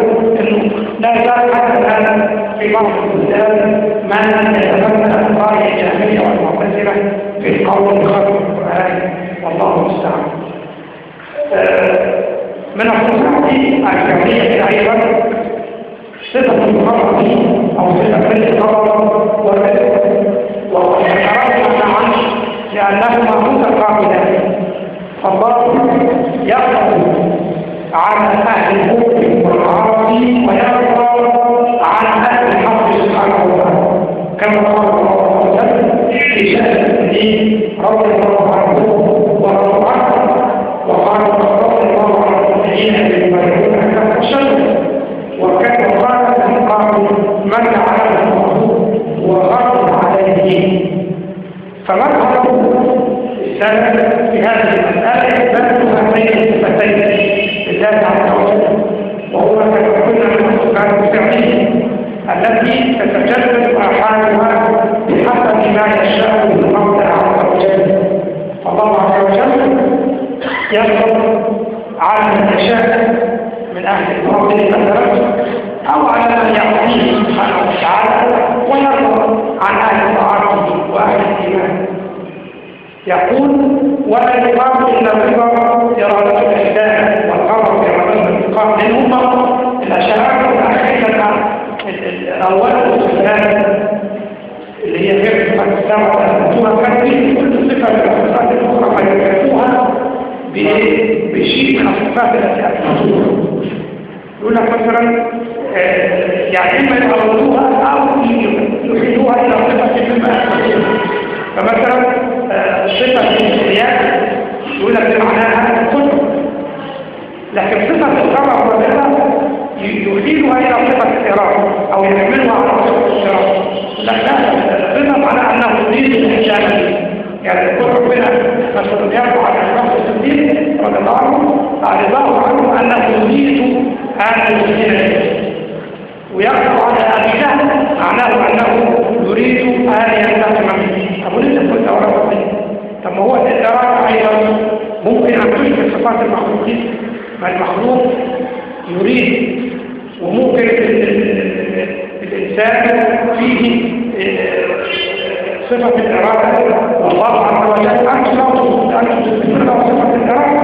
أنه لا زال حتى الآن في بعض البلدان من يتبنى الرأي الجاهليه والمعتزلة في القول بخلق القرآن والله المستعان. آه، من الخصوصيات الجمعية أيضا صفة الخبر دي أو صفة فعل الخبر وفعل وتعرفنا عنه لأنهما متقابلان فالله يقبل على أهل الكفر والعربي ويقبل على أهل الحق سبحانه وتعالى. كما قال الله عز وجل في شأن الدين رضي الله يقول ولا يقام إلا الرضا إرادة الإحسان والغضب إرادة الانتقام لأنهم الأشعار الأخيرة الأول والثاني اللي هي غير صفات السمع والأنتوها كان في كل صفة من الصفات الأخرى فيكافوها بشيء من الصفات التي أثبتوها يقول لك مثلا يعني إما يعرضوها أو يحيلوها إلى صفة مما أثبتوها فمثلا صفة الانسيان يقول لك معناها القدر لكن صفة الغرب والرضا يحيلها إلى صفة الإرادة أو يحملها على صفة الإرادة لا لا الرضا معناه أنه يريد الإحسان يعني يقول ربنا يرفع على الشخص الصديق رضي الله عنه رضاه عنه أنه يريد أن يسجد ويقف على أبي جهل معناه أنه يريد أن ينتقم منه طب ولسه كنت أوراه طب هو الإدراك أيضا ممكن أن تشبه صفات المخلوقين. ما المخلوق يريد وممكن الإنسان فيه صفة الإرادة. والله عز وجل أنت لا تقول أن تثبت له صفة الإرادة.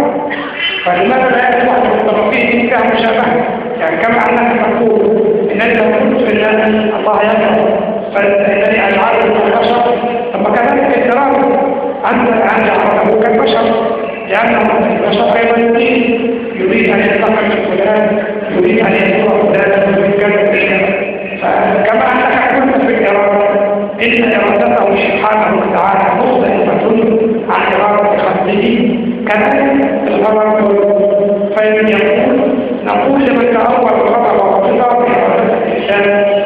فلماذا لا يصبح المتفقين فيها مشابهة يعني كما أنك تقول إنني لو قلت في الله الله يغفر فإنني أجعله البشر. ثم كذلك الإرادة أن جعله كالبشر لأنه البشر أيضا يريد يريد أن من فلان يريد أن يزور فلان يريد كذا فكما أنك قلت في الإرادة إن إرادته سبحانه وتعالى مختلفة عن إرادة خلقه. كذلك الغرض فإن يقول نقول لمن تأول الغضب والرضا بإرادة الإنسان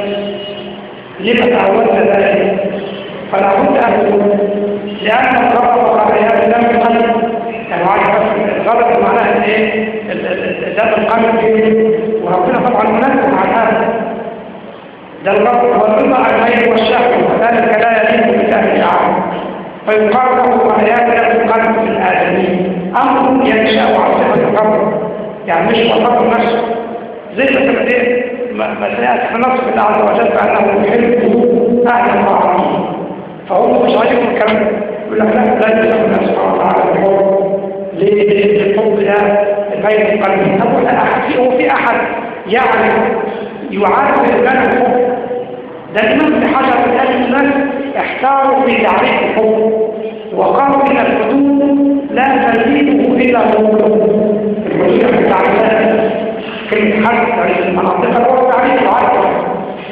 لما تأولت ذلك فلا بد أن تقول لأن الغضب خلقيات لم يقل يعني عارف الغضب معناه إيه؟ ذات القلب وربنا طبعا منزه عن هذا. ده الرب والرضا عن الغير والشهوة وذلك لا يليق بتأهل العالم فيقال له آيات ذات القلب في الآدمين أمر ينشأ عن صفة القبر يعني مش وصف نفسه زي إيه ما سيأتي في نص الله عز وجل بأنه يحب أهل المعروفين فهو مش عايزكم الكلام يقول لك لا لا يجب الناس سبحانه وتعالى. الحب ليه؟ الحب ده القلب طب ولا أحد هو في أحد. يعني يعرف الإنسان الحب ده الإمام ابن حجر في هذه الناس احتاروا في تعريف الحب وقالوا إن الحدود لا تزيده إلا الحدود الحدود التعريفات كلمة حد تعريف المناطق هو التعريف العربي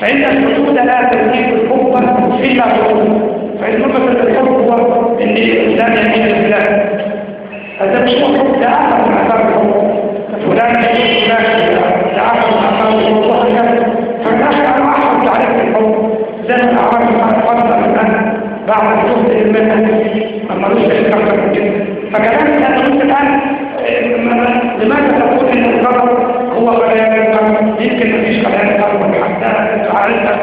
فإن الحدود لا تزيد الحب إلا الحدود فإن مثل الحب هو إن الإنسان يميل لله هذا مش هو حب ده أحد من أثار الحب فلان يقول فلان الحب وهكذا فالناس أنا أحد تعريف الحب زي ما أعرف ما تقدم الآن بعد الجهد المهني أما ملوش أكثر من كده قلت الآن لماذا تقول إن الغرض هو بيان الغرض يمكن مفيش بيان الغرض حتى عرفت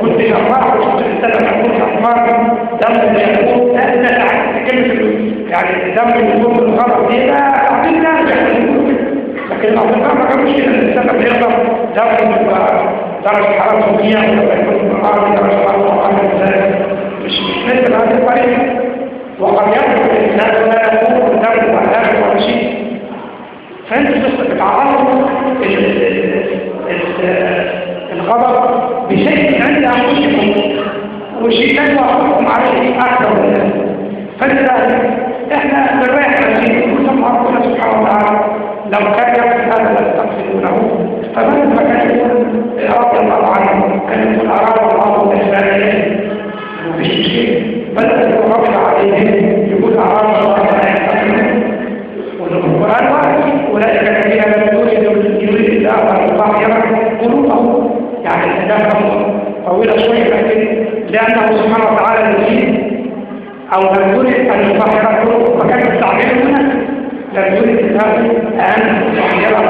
كنت جراح وكنت استلم كنت أطفال دم يقول لا تعرف كلمة يعني دم يقول الغرض دي لا أعطيك ناس لكن الأطباء ما كانوش كده السبب يقدر دم درجة حرارة 100 ولا يكون الأرض درجة حرارة 100 ذلك مش مش مثل هذه الطريقة وقد يدخل الإنسان ولا يكون الدم ولا ولا شيء. فأنت بتعرضوا الغضب بشيء عند أنفسكم وشيء لا يوافقكم عليه أكثر من الناس فلذلك إحنا بالراحة نسيب ثم ربنا سبحانه وتعالى. لو كان فمن ما كان يقول رضي الله عنه. كان يقول أراد الله الإسلاميين مفيش شيء. بل يرفع عليهم يقول أراد الله الإسلاميين والقرآن واحد. أولئك الذين لم يريد يريد الله أن يطهر قلوبهم. يعني تدافعهم طويلة شوية لكن لأنه سبحانه وتعالى يريد أو لم يريد أن قلوبهم فكان التعبير هنا لم يريد الله أن يطهر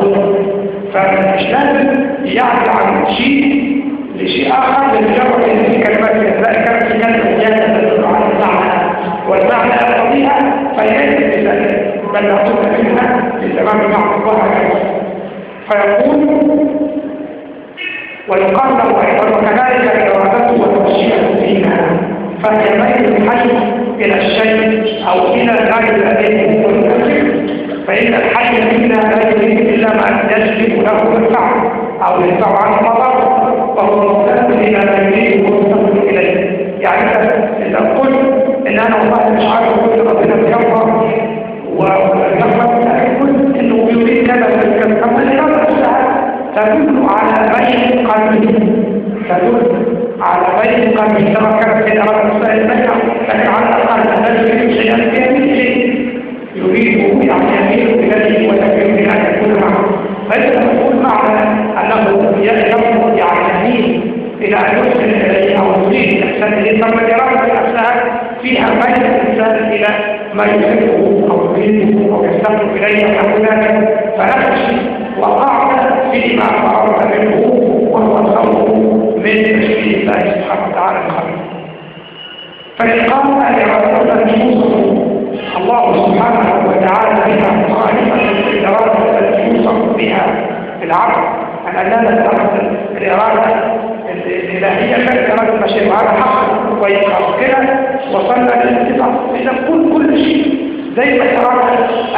قلوبهم فمش لازم عن شيء لشيء آخر لمجرد أن في كلمات ذلك كانت كلمة زيادة تدل على المعنى والمعنى يقضيها فيجب بذلك بل نقول منها لتمام معنى الله فيقول ويقال له أيضا وكذلك إرادته وتوجيهه فيها فهي ميل الحج إلى الشيء أو إلى الذي هو المنفذ فإن الحي منا لا يريد إلا ما يجلب له الفعل أو يدفع عنه مضر وهو مختلف إلى ما يريد ويستقبل إليه. يعني إذا قلت إن أنا والله مش عارف قلت ربنا ويغفر لكن قلت إنه يريد كذا وكذا كذا الإرادة نفسها تدل على بين قلبه تدل على قلبه كما كانت في الإرادة نفسها البشر لكن على الأقل الذي يريد شيئا يميل إليه يريد يعني يميل إليه ويميل إلى أن يكون معه. فإذا نقول معنى أنه يأمر يعني يميل إلى أن يحسن إليه أو يريد إحسان إليه ثم الإرادة نفسها فيها ميل الإنسان إلى ما يحبه أو يريده أو يستقبل إليه أو هناك. فنفس الشيء وقعت فيما فإن قام الإرادة النصوص الله سبحانه وتعالى بها مخالفة الإرادة التي يوصف بها العقل. الأدلة الأرض الإرادة الإلهية كانت إرادة المشيئة هذا حق ويقرأ كده وصلنا للاتفاق. إذا كل كل شيء زي ما الإرادة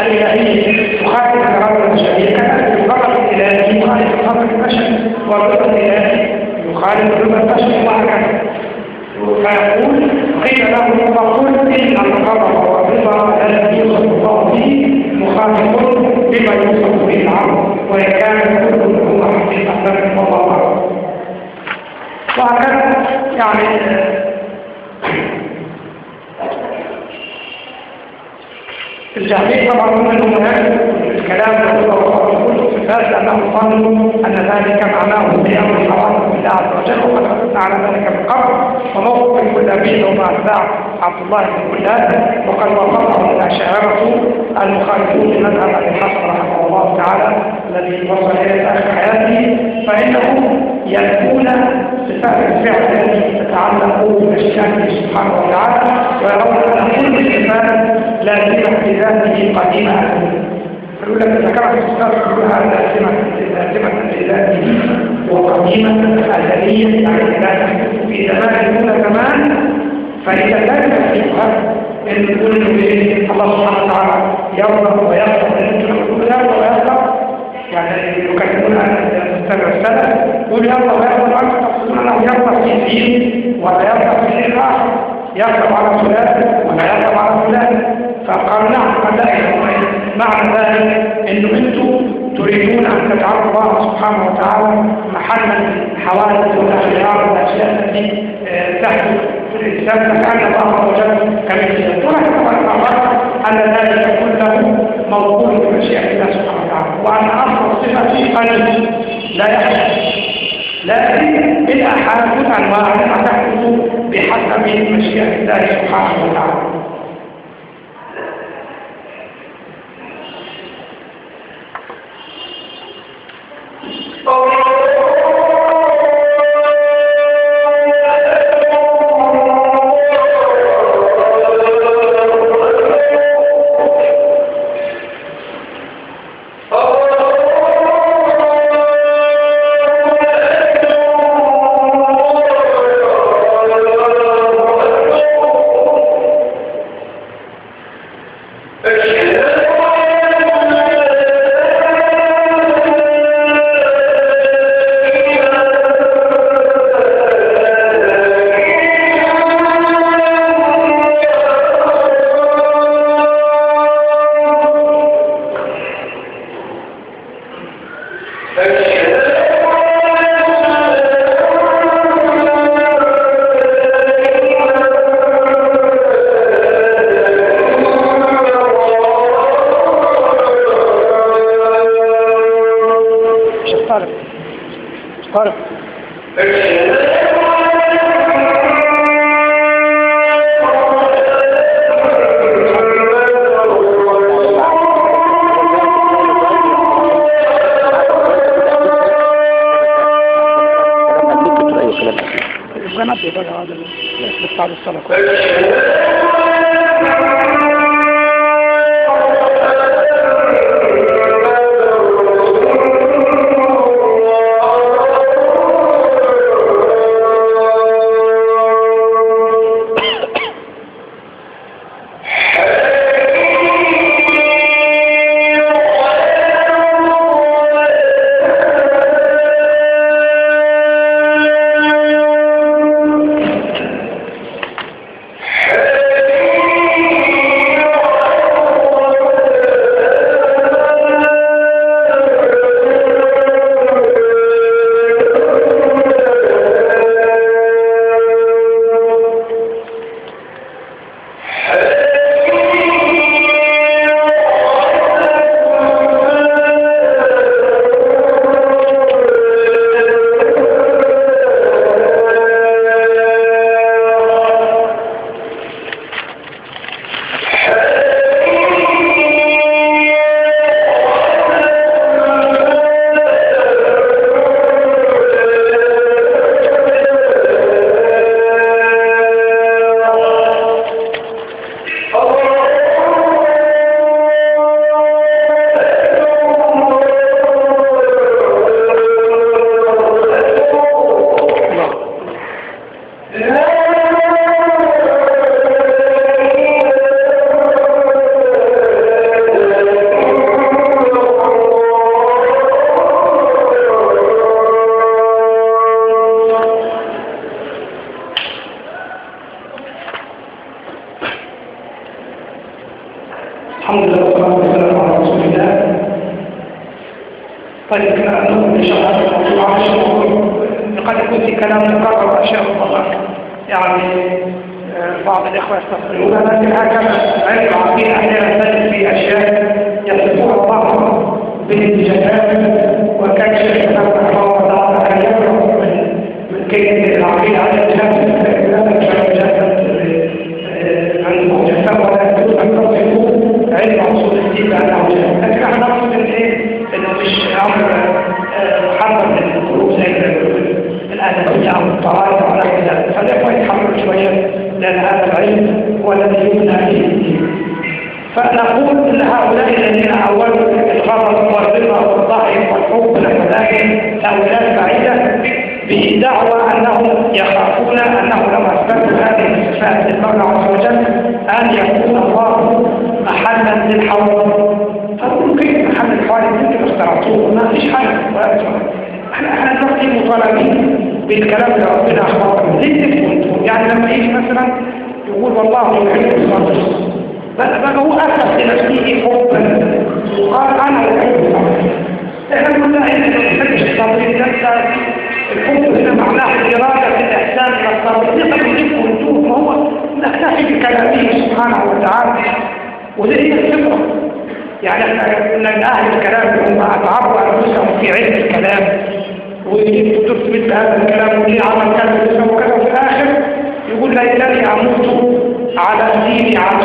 الإلهية تخالف الإرادة البشرية. كانت الغرض الإلهي يخالف الغرض البشري والغرض الإلهي يخالف الغرض البشري وهكذا. فيقول قيل له فقل إن الغضب والرضا الذي يوصف الله به مخالف بما يوصف به العرض وإن كان كل هو حقيقة والله أعلم وهكذا يعني الجهمية طبعا منهم هذا الكلام كل صفات لأنهم ظنوا أن ذلك معناه بأمر الحوادث بالله عز وجل وقد على ذلك من قبل وموقف الكلابين وما أتباع عبد الله بن كلاب وقد وافقه الأشاعرة المخالفون لمذهب أبي الحسن رحمه الله تعالى الذي وصل إلى آخر حياته فإنهم ينفون صفات الفعل التي تتعلق بأشيائه سبحانه وتعالى ويرون أن كل الصفات لازمة في ذاته قديمة فيقول لك ذكرت الصفات كلها لازمة لازمة ذاته وقديمة أزلية يعني لا في زمان دون زمان فإذا لا يستطيع أن يقول الله سبحانه وتعالى يرضى ويغفر يرضى ويغفر يعني يكلمون عن المستمع السلف يقول يرضى ويغفر عنك تقصدون أنه يرضى في دين ولا يرضى في شيء آخر يغضب على فلان ولا يغضب على فلان. فقالوا نعم قد لا معنى ذلك إنه أنتم تريدون أن تجعلوا الله سبحانه وتعالى محلا الحوادث والاخلاق والأشياء التي تحدث في الانسان فكان الله عز وجل كمثله ونحن قد أن ذلك كله موضوع بمشيئه الله سبحانه وتعالى. وأن أصل الصفه في قلبه لا يحدث لكن الأحادث أنواع تحدث بحسب مشيئة الله سبحانه وتعالى. spoken. Very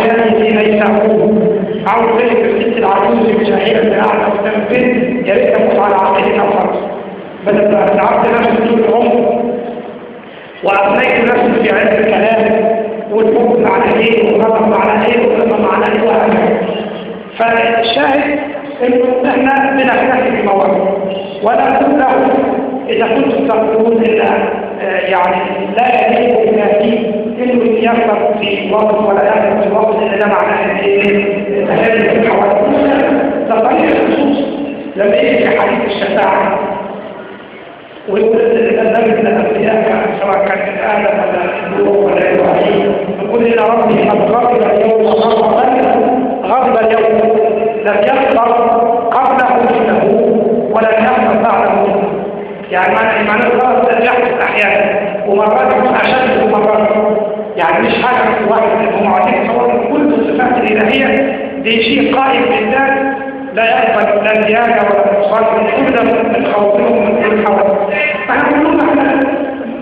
أحيانا في ليس أخوه أو ذلك الست العجوز المشاهير اللي قاعدة قدام البيت يا ريت تموت على عقلنا وفرس بدل ما تعبت نفسك طول العمر وأبنيت نفسك في علم الكلام والبوك معنى إيه والرقم معنى إيه والرقم معنى إيه وهكذا فالشاهد إنه إحنا بنحتفل بمواقف ولا تبدأ إذا كنتم تقولون إلا يعني لا يليق بما فيه كلمه يخلق في وقت ولا يخلق في وقت إلا معناها إيه؟ تهاجم الحوادث في طريق الخصوص. لما يجي في حديث الشفاعة. ويقول الذنب من الانبياء سواء كان آدم ولا نوح ولا إبراهيم. يقول إن ربي قد غضب اليوم غضبا غضب اليوم. لم يغضب قبله منه ولم يغضب بعده. يعني معنى معنى والراجل أشد مقام يعني مش حاجة في واحد هم عارفين صور كل الصفات الإلهية دي شيء قائم بالذات لا يقبل لا زيادة ولا نقصان يبدأ من خوفهم من كل حول فنحن كلنا إحنا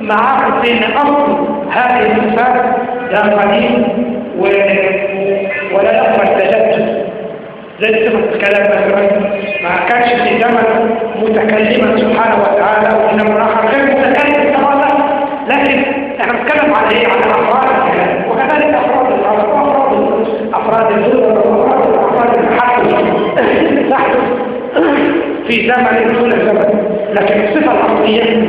معاقد بين أصل هذه الصفات. لا قديم و... ولا يقبل تجدد زي صفة الكلام مثلا. ما كانش في زمن متكلما سبحانه وتعالى وإنما راح غير بنتكلم على إيه؟ على أفراد الكلام وكذلك أفراد الأرض وأفراد أفراد الزور وأفراد أفراد الحق تحدث في زمن دون زمن لكن الصفة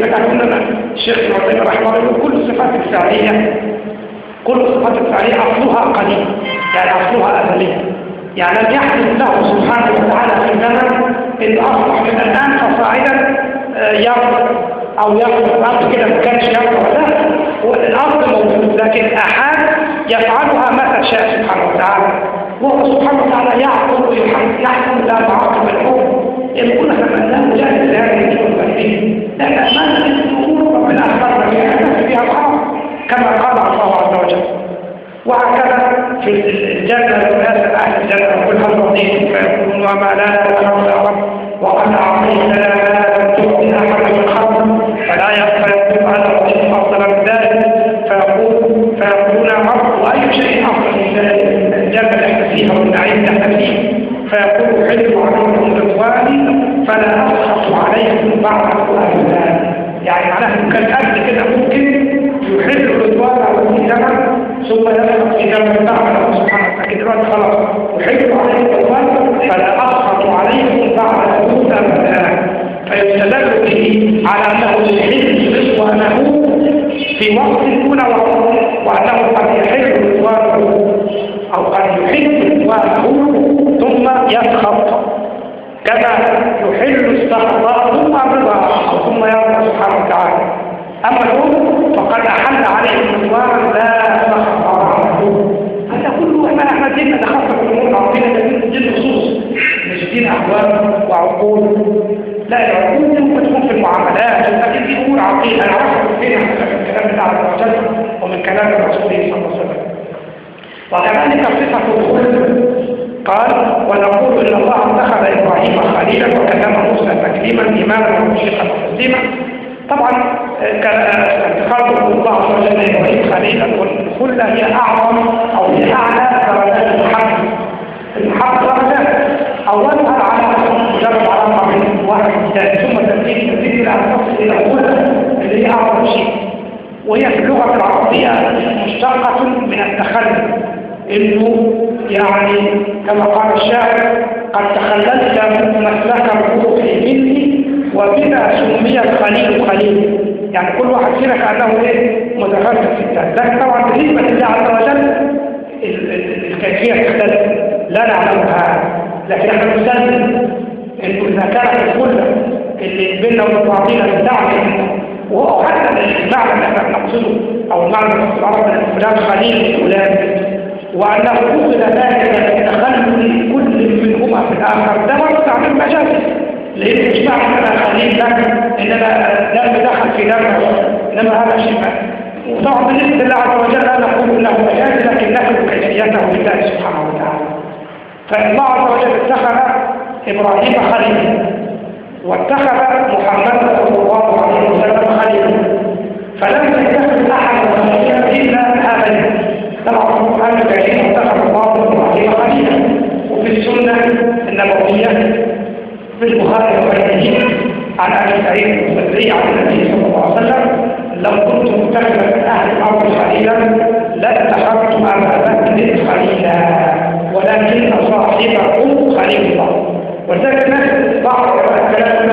كان لنا الشيخ ابن رحمه الله كل الصفات الفعلية كل الصفات الفعلية أصلها قديم يعني أصلها أزلية يعني لم يحدث له سبحانه وتعالى في زمن إن أصبح من الآن فصاعدا يرضى أو يرضى الأرض كده ما كانش لا هو الأرض موجود لكن أحد يفعلها متى شاء سبحانه وتعالى. وهو سبحانه وتعالى يعقل يحكم لا تعاقب الحكم لك من لا مجاهد لهذه الجمله لكن ما الأمور ربنا اخبرنا بها الناس فيها الحرام كما قال الله عز وجل. وهكذا في الجنة والناس أهل الجنة كل هذا فيقولون وما لا نرى حلم عليكم رضواني فلا أسخط عليكم بعد أبدا يعني معناها كان قبل كده ممكن يحل الرضوان على زمن ثم يسخط في زمن بعد الله سبحانه وتعالى. دلوقتي خلاص يحل عليكم الرضوان فلا أسخط عليكم بعد أبدا فيستدل به على أنه يحل رضوانه في وقت وأنه قد يحل رضوانه أو قد يحل رضوانه ثم يسخط كما يحل السخط ثم الرضا ثم يرضى سبحانه وتعالى أما الأم فقد أحل عليه الرضوان لا سخط عنه هذا كله إحنا إحنا ديننا دخلنا في الأمور العقليه دين دين خصوص مش دين احوال وعقول. لا العقول ممكن تكون في المعاملات. لكن دي امور عقليه أنا عارف فين من الكلام بتاع الله ومن كلام الرسول صلى الله عليه وسلم. وكذلك صفه الخلق قال ونقول إن الله اتخذ إبراهيم خليلا وكلم موسى تكليما إيمانا ومشيقا وتسليما. طبعا اتخاذ الله عز وجل إبراهيم خليلا والخله هي أعظم أو هي أعلى درجات المحبة. المحبة أولها العلاقه مجرد علاقه بين واحد والثاني ثم تبديل تبديل الخله اللي هي أعظم شيء. وهي في اللغة العربية مشتقة من التخلي إنه يعني كما قال الشاعر قد تخللت مسلك الروح مني وبما سمي الخليل خليل يعني كل واحد فينا كأنه إيه؟ متفرد في الذات لكن طبعا بالنسبة لله عز وجل الكيفية تختلف. لا نعلمها لكن إحنا نسلم انه اذا كانت اللي بيننا وبين بعضنا بتاعنا وهو حتى المعنى اللي إحنا بنقصده أو المعنى اللي بنقصده فلان خليل فلان وأنه أخذ ذلك لتخلل كل منهما في الآخر ده برضه تعمل مجاز لأن مش معنى أنا خليل لك إن أنا دم دخل في دم إنما هذا شيء وطبعا بالنسبة لله عز وجل لا نقول إنه مجاز لكن نحن كيفيته لله سبحانه وتعالى فالله عز وجل اتخذ إبراهيم خليلا واتخذ محمد صلى الله عليه وسلم خليلا. فلم يتخذ أحد خليلا إلا هذين طبعا القرآن الكريم اتخذ الله إبراهيم خليلا. وفي السنة النبوية في البخاري وغيره عن أبي سعيد الخدري عن النبي صلى الله عليه وسلم لو كنت متخذا من أهل الأرض خليلا لاتخذت أبا بكر خليلا. ولكن صاحبه الله. ولذلك الناس بعض الكلام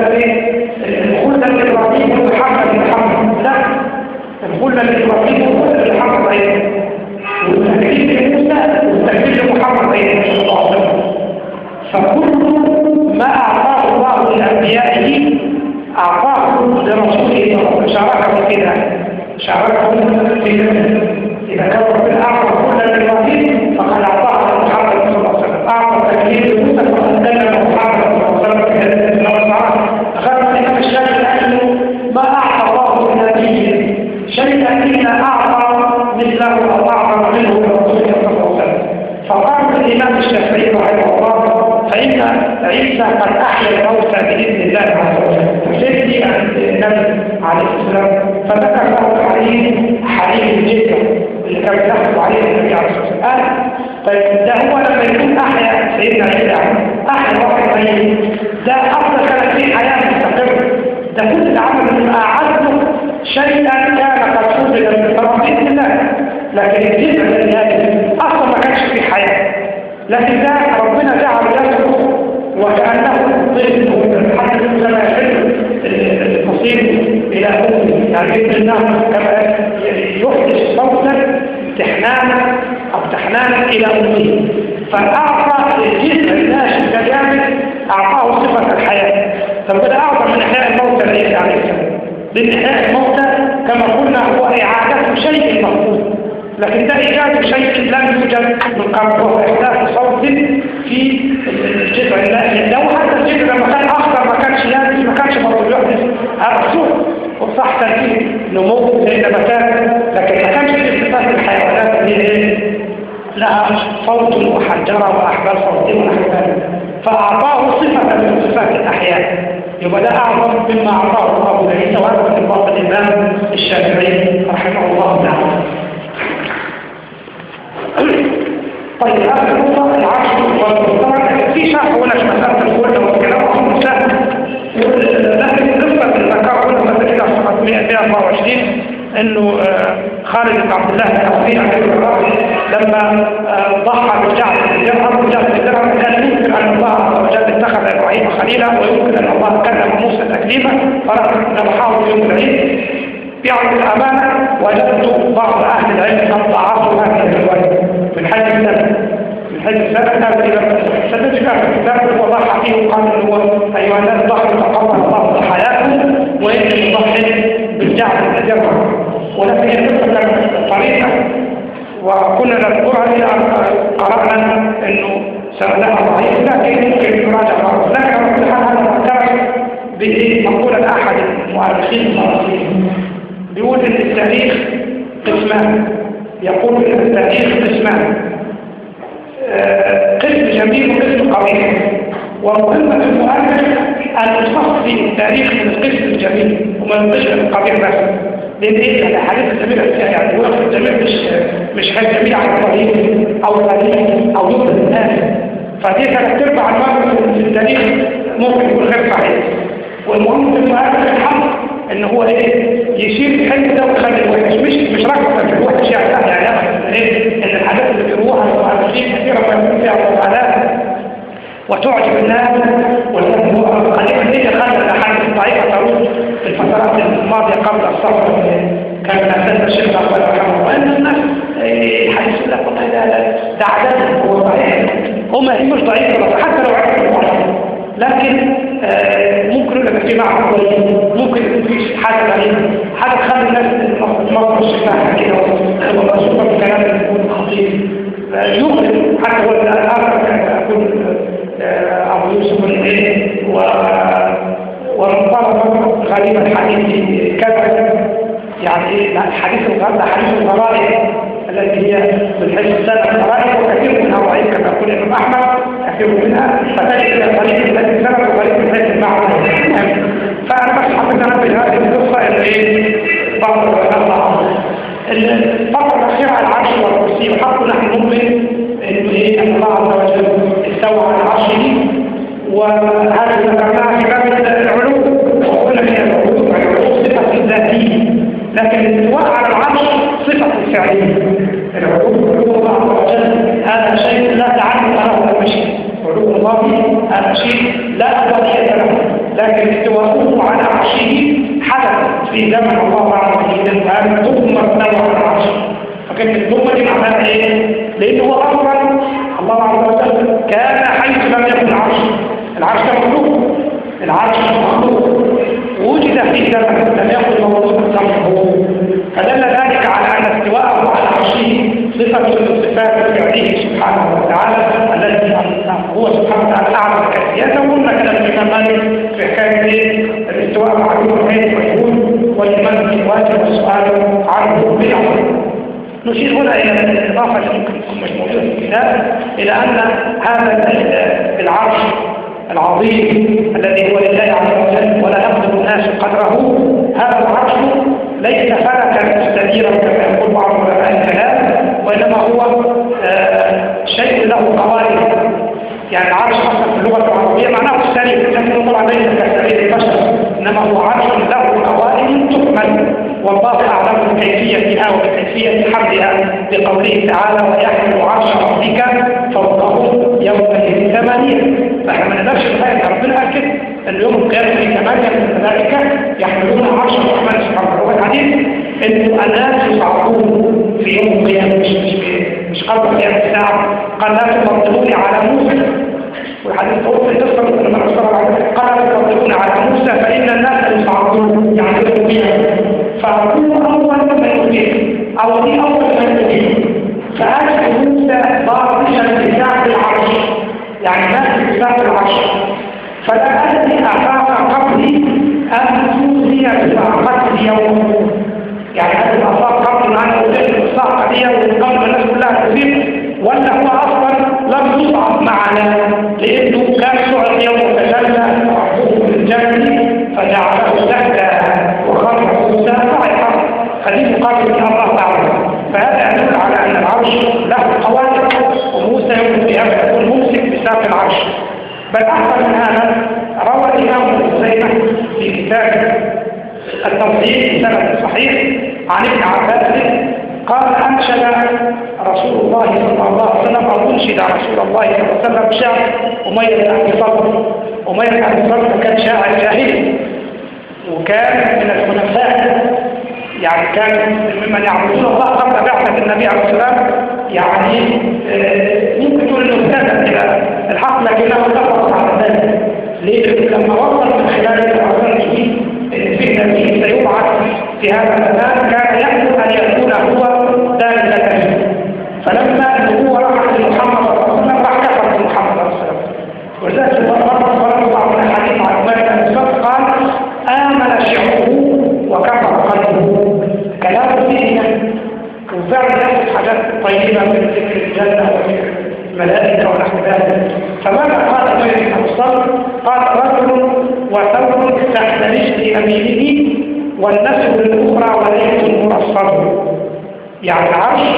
الخلة الإبراهيم محمد محمد. لا الخلة الإبراهيم محمد أيضا. والتكليف لموسى والتكليف لمحمد أيضا صلى الله عليه وسلم. فكل ما أعطاه الله لأنبيائه أعطاه لرسوله شاركه كده. شاركه في إذا كان ربنا أعطى كل الإبراهيم طيب ده هو لما يكون أحيا سيدنا عيسى أحيا واحد ميت ده أفضل كانت فيه حياة مستقرة ده كل العمل من أعده شيئا كان فضل من طرف بإذن الله. لكن الجزء الذي أصلا ما كانش فيه حياة. لكن ده ربنا جعل يده وكأنه طفل حتى كما يحل التصير إلى أمه. يعني الله كما يحدث صوتا امتحنانا أو امتحنانا إلى أمه. فأعطى الجزء الناشئ أعطاه صفة الحياة. فبدأ أعظم من إحياء الموتى ليس عليه السلام. لأن إحياء الموتى كما قلنا هو إعادة شيء مفقود لكن ده إيجاد شيء لم يوجد من قبل. وهو إحداث صوت في الجذع الناشئ لو حتى الجذع لما كان أخضر ما كانش يابس ما كانش برضه يحدث هذا الصوت. وصح تركيب نمو زي النباتات لكن ما كانش في صفات الحيوانات اللي لها صوت وحنجرة وأحبال صوتية ونحو ذلك فأعطاه صفة من صفات الأحياء. يبقى ده أعظم مما أعطاه الله عيسى وهذا اتفاق الإمام الشافعي رحمه الله تعالى. طيب هذا النقطة العرش طبعا في شرح هنا في مسألة الخلد والكلام أمر سهل لكن اللي ذكرها هنا مثلا كده صفحة 124 إنه خالد بن عبد الله الحوثي عليه الرحمه لما ضحى بالجعد بالدرهم بالجعد بالدرهم كان يمكن أن الله عز وجل اتخذ إبراهيم خليلا ويمكن أن الله كلم موسى تكليما فنبحاه في يوم العيد. يعني الأمانة وجدت بعض أهل العلم قد ضعفوا هذه الرواية. من حيث السنة من حيث السنة هذا إلى سنة كان الكتاب وضح فيه وقال هو أيها الناس ضحوا تقبل الله حياتكم وإن نضحي بالجعل الأجر ولكن يتبقى طريقة وكنا نذكرها إلى قرأنا إنه سألها ضعيف لكن ممكن يراجع كل حال هذا معترف بمقولة أحد المؤرخين المعروفين بيقول إن التاريخ قسمان. يقول إن التاريخ قسمان. قسم جميل وقسم قوي. ومهمة المؤرخ أن تصفي التاريخ من القسم الجميل ومن القسم القبيح بس. لأن إيه؟ الأحاديث الجميلة فيها يعني الوقت الجميل مش مش جميلة على طريق أو تاريخ أو يوجد الناس. فدي ثلاث أرباع المرة في التاريخ ممكن يكون غير صحيح. والمهم في المؤرخ الحق إن هو إيه؟ يشيل الحلم ده ويخلي الوحش. مش مش ركبه في الوحش يعني لا يعني إيه؟ إن الحاجات اللي بيروها المؤرخين كثيرا ما يكون فيها مفعلات وتعجب الناس والناس هو قليلا هي خلت الاحاديث الضعيفه تعود في الفترات الماضية قبل الصفر كان من أساس الشيخ احمد رحمه الله الناس الحديث يقول لك والله ده عدد هو ضعيف. هم هي مش ضعيفه حتى لو عرفوا لكن آه ممكن يبقى في معه ممكن يكون في حاجة غريبه حاجة تخلي الناس المرضى الشفاعه كده ومشوفه في كلام يكون خطير. يمكن حتى هو الآخر كان آه أبو يوسف الايه و ومن غريب الحديث كذا. يعني الحديث الغرب حديث الغرائب التي هي من حيث السنة الغرائب وكثير منها ضعيف كما يقول الإمام أحمد كثير منها فتجد إلى طريق التي سبب وطريق من حيث المعنى. فأنا بس حبيت أنبه هذه القصة اللي بعض العلماء الفترة الأخيرة على العرش والكرسي وحقا نحن نؤمن إنه إيه أن الله عز وجل استوى على عرشه. وهذا ذكرناها في باب العلوم من العلوم العلوم صفة ذاتية لكن الاستواء على العرش صفة فعلية العلوم علوم الله عز وجل هذا شيء لا تعلم له المشي علوم الله هذا شيء لا أولية له لكن استواءه على عرشه حدث في زمن الله عز وجل هذا ثم استوى على العرش فكانت الثم دي معناها إيه؟ لأنه أصلا الله عز وجل كان حيث لم يكن عرش العرش كان مخلوق العرش مخلوق وجد في زمن لم يكن موجودا سمعه فدل ذلك على أن استواءه على عرشه صفة من صفات فعله سبحانه وتعالى التي هو سبحانه وتعالى أعلم كيفيته كلام الامام مالك في حكاية الاستواء معلوم حيث ويكون ولمن واجب السؤال عنه بدعه نشير هنا إلى الإضافة اللي ممكن تكون مش موجودة في الكتاب إلى أن هذا العرش العظيم الذي هو لله عز وجل ولا يقدر الناس قدره. هذا العرش ليس فلكا مستديرا كما يقول بعض علماء الكلام وإنما هو آه شيء له قوائم. يعني العرش أصلا في اللغة العربية معناه السرير لكنه طبعا ليس كسرير البشر إنما هو عرش له قوائم تحمل. والله أعلم بكيفيتها وبكيفيه حملها بقوله تعالى ويحمل عرش ربك فوقهم يومئذ ثمانية. فإحنا ما نقدرش نتخيل ربنا كده ان يوم القيامة في ثمانية من الملائكة يحملون عرش الرحمن سبحانه وتعالى. إنه الناس يصعدون في يوم القيامة. مش مش مش قبل قيام الساعة. قال لا تفضلوني على موسى. والحديث هو في القصة من قال لا على موسى فإن الناس يصعدون يعني يوم القيامه فاكون اول من يجيب أو دي اول من يجيب فاجد موسى ضاربا بساق العرش يعني ماسك بساق العرش فلا ادري افاق قبلي ام توزي بساقتي يوم يعني هذه مقابل من الله تعالى فهذا يدل على أن العرش له قوانين وموسى يوم القيامة يكون ممسك بساق العرش. بل أحسن من هذا روى الإمام ابن خزيمة في كتابه التوحيد سند صحيح عن ابن عباس قال أنشد رسول الله صلى الله عليه وسلم أو أنشد رسول الله صلى الله عليه وسلم شعر أمية بن أبي صبر أمية بن أبي صبر كان شاعر جاهلي وكان من الخلفاء. يعني كان ممن يعبدون الله قبل بعثة النبي عليه السلام يعني ممكن تقول انه ابتدى إلى الحق لكنه تفرق على ذلك ليه؟ لما وصل من خلال الرسول في نبيه سيبعث في هذا المكان كان يحلم ان يكون هو ذلك النبي فلما النبوه راحت لمحمد صلى الله عليه وسلم راح كفر بمحمد صلى الله عليه وسلم ولذلك مرة مرة بعض الحديث عن عمر بن قال آمن شعوره وكفر قلبه كلام فيه وفعلا يحدث حاجات طيبة من ذكر الجنة وذكر الملائكة ونحو ذلك فماذا قال عمر بن الصبر قال رجل وثور تحت رجل يمينه والنسل الأخرى وليس مرصد يعني العرش والحدث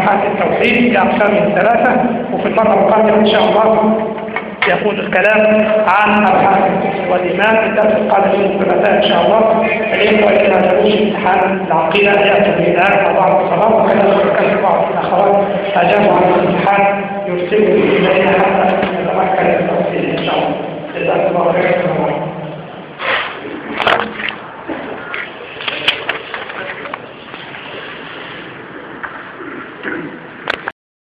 أبحاث التوحيد لأقسام الثلاثة وفي المرة القادمة إن شاء الله يكون الكلام عن أبحاث والإيمان في الدرس القادم في الثلاثاء إن شاء الله. الإخوة الذين تدرس امتحان العقيدة يأتوا بالآن بعض الصلاة وكذا وكذا بعض الأخوات. أجابوا على الامتحان يرسلوا إلينا حتى نتمكن من التوحيد إن شاء الله. جزاكم الله خيرا.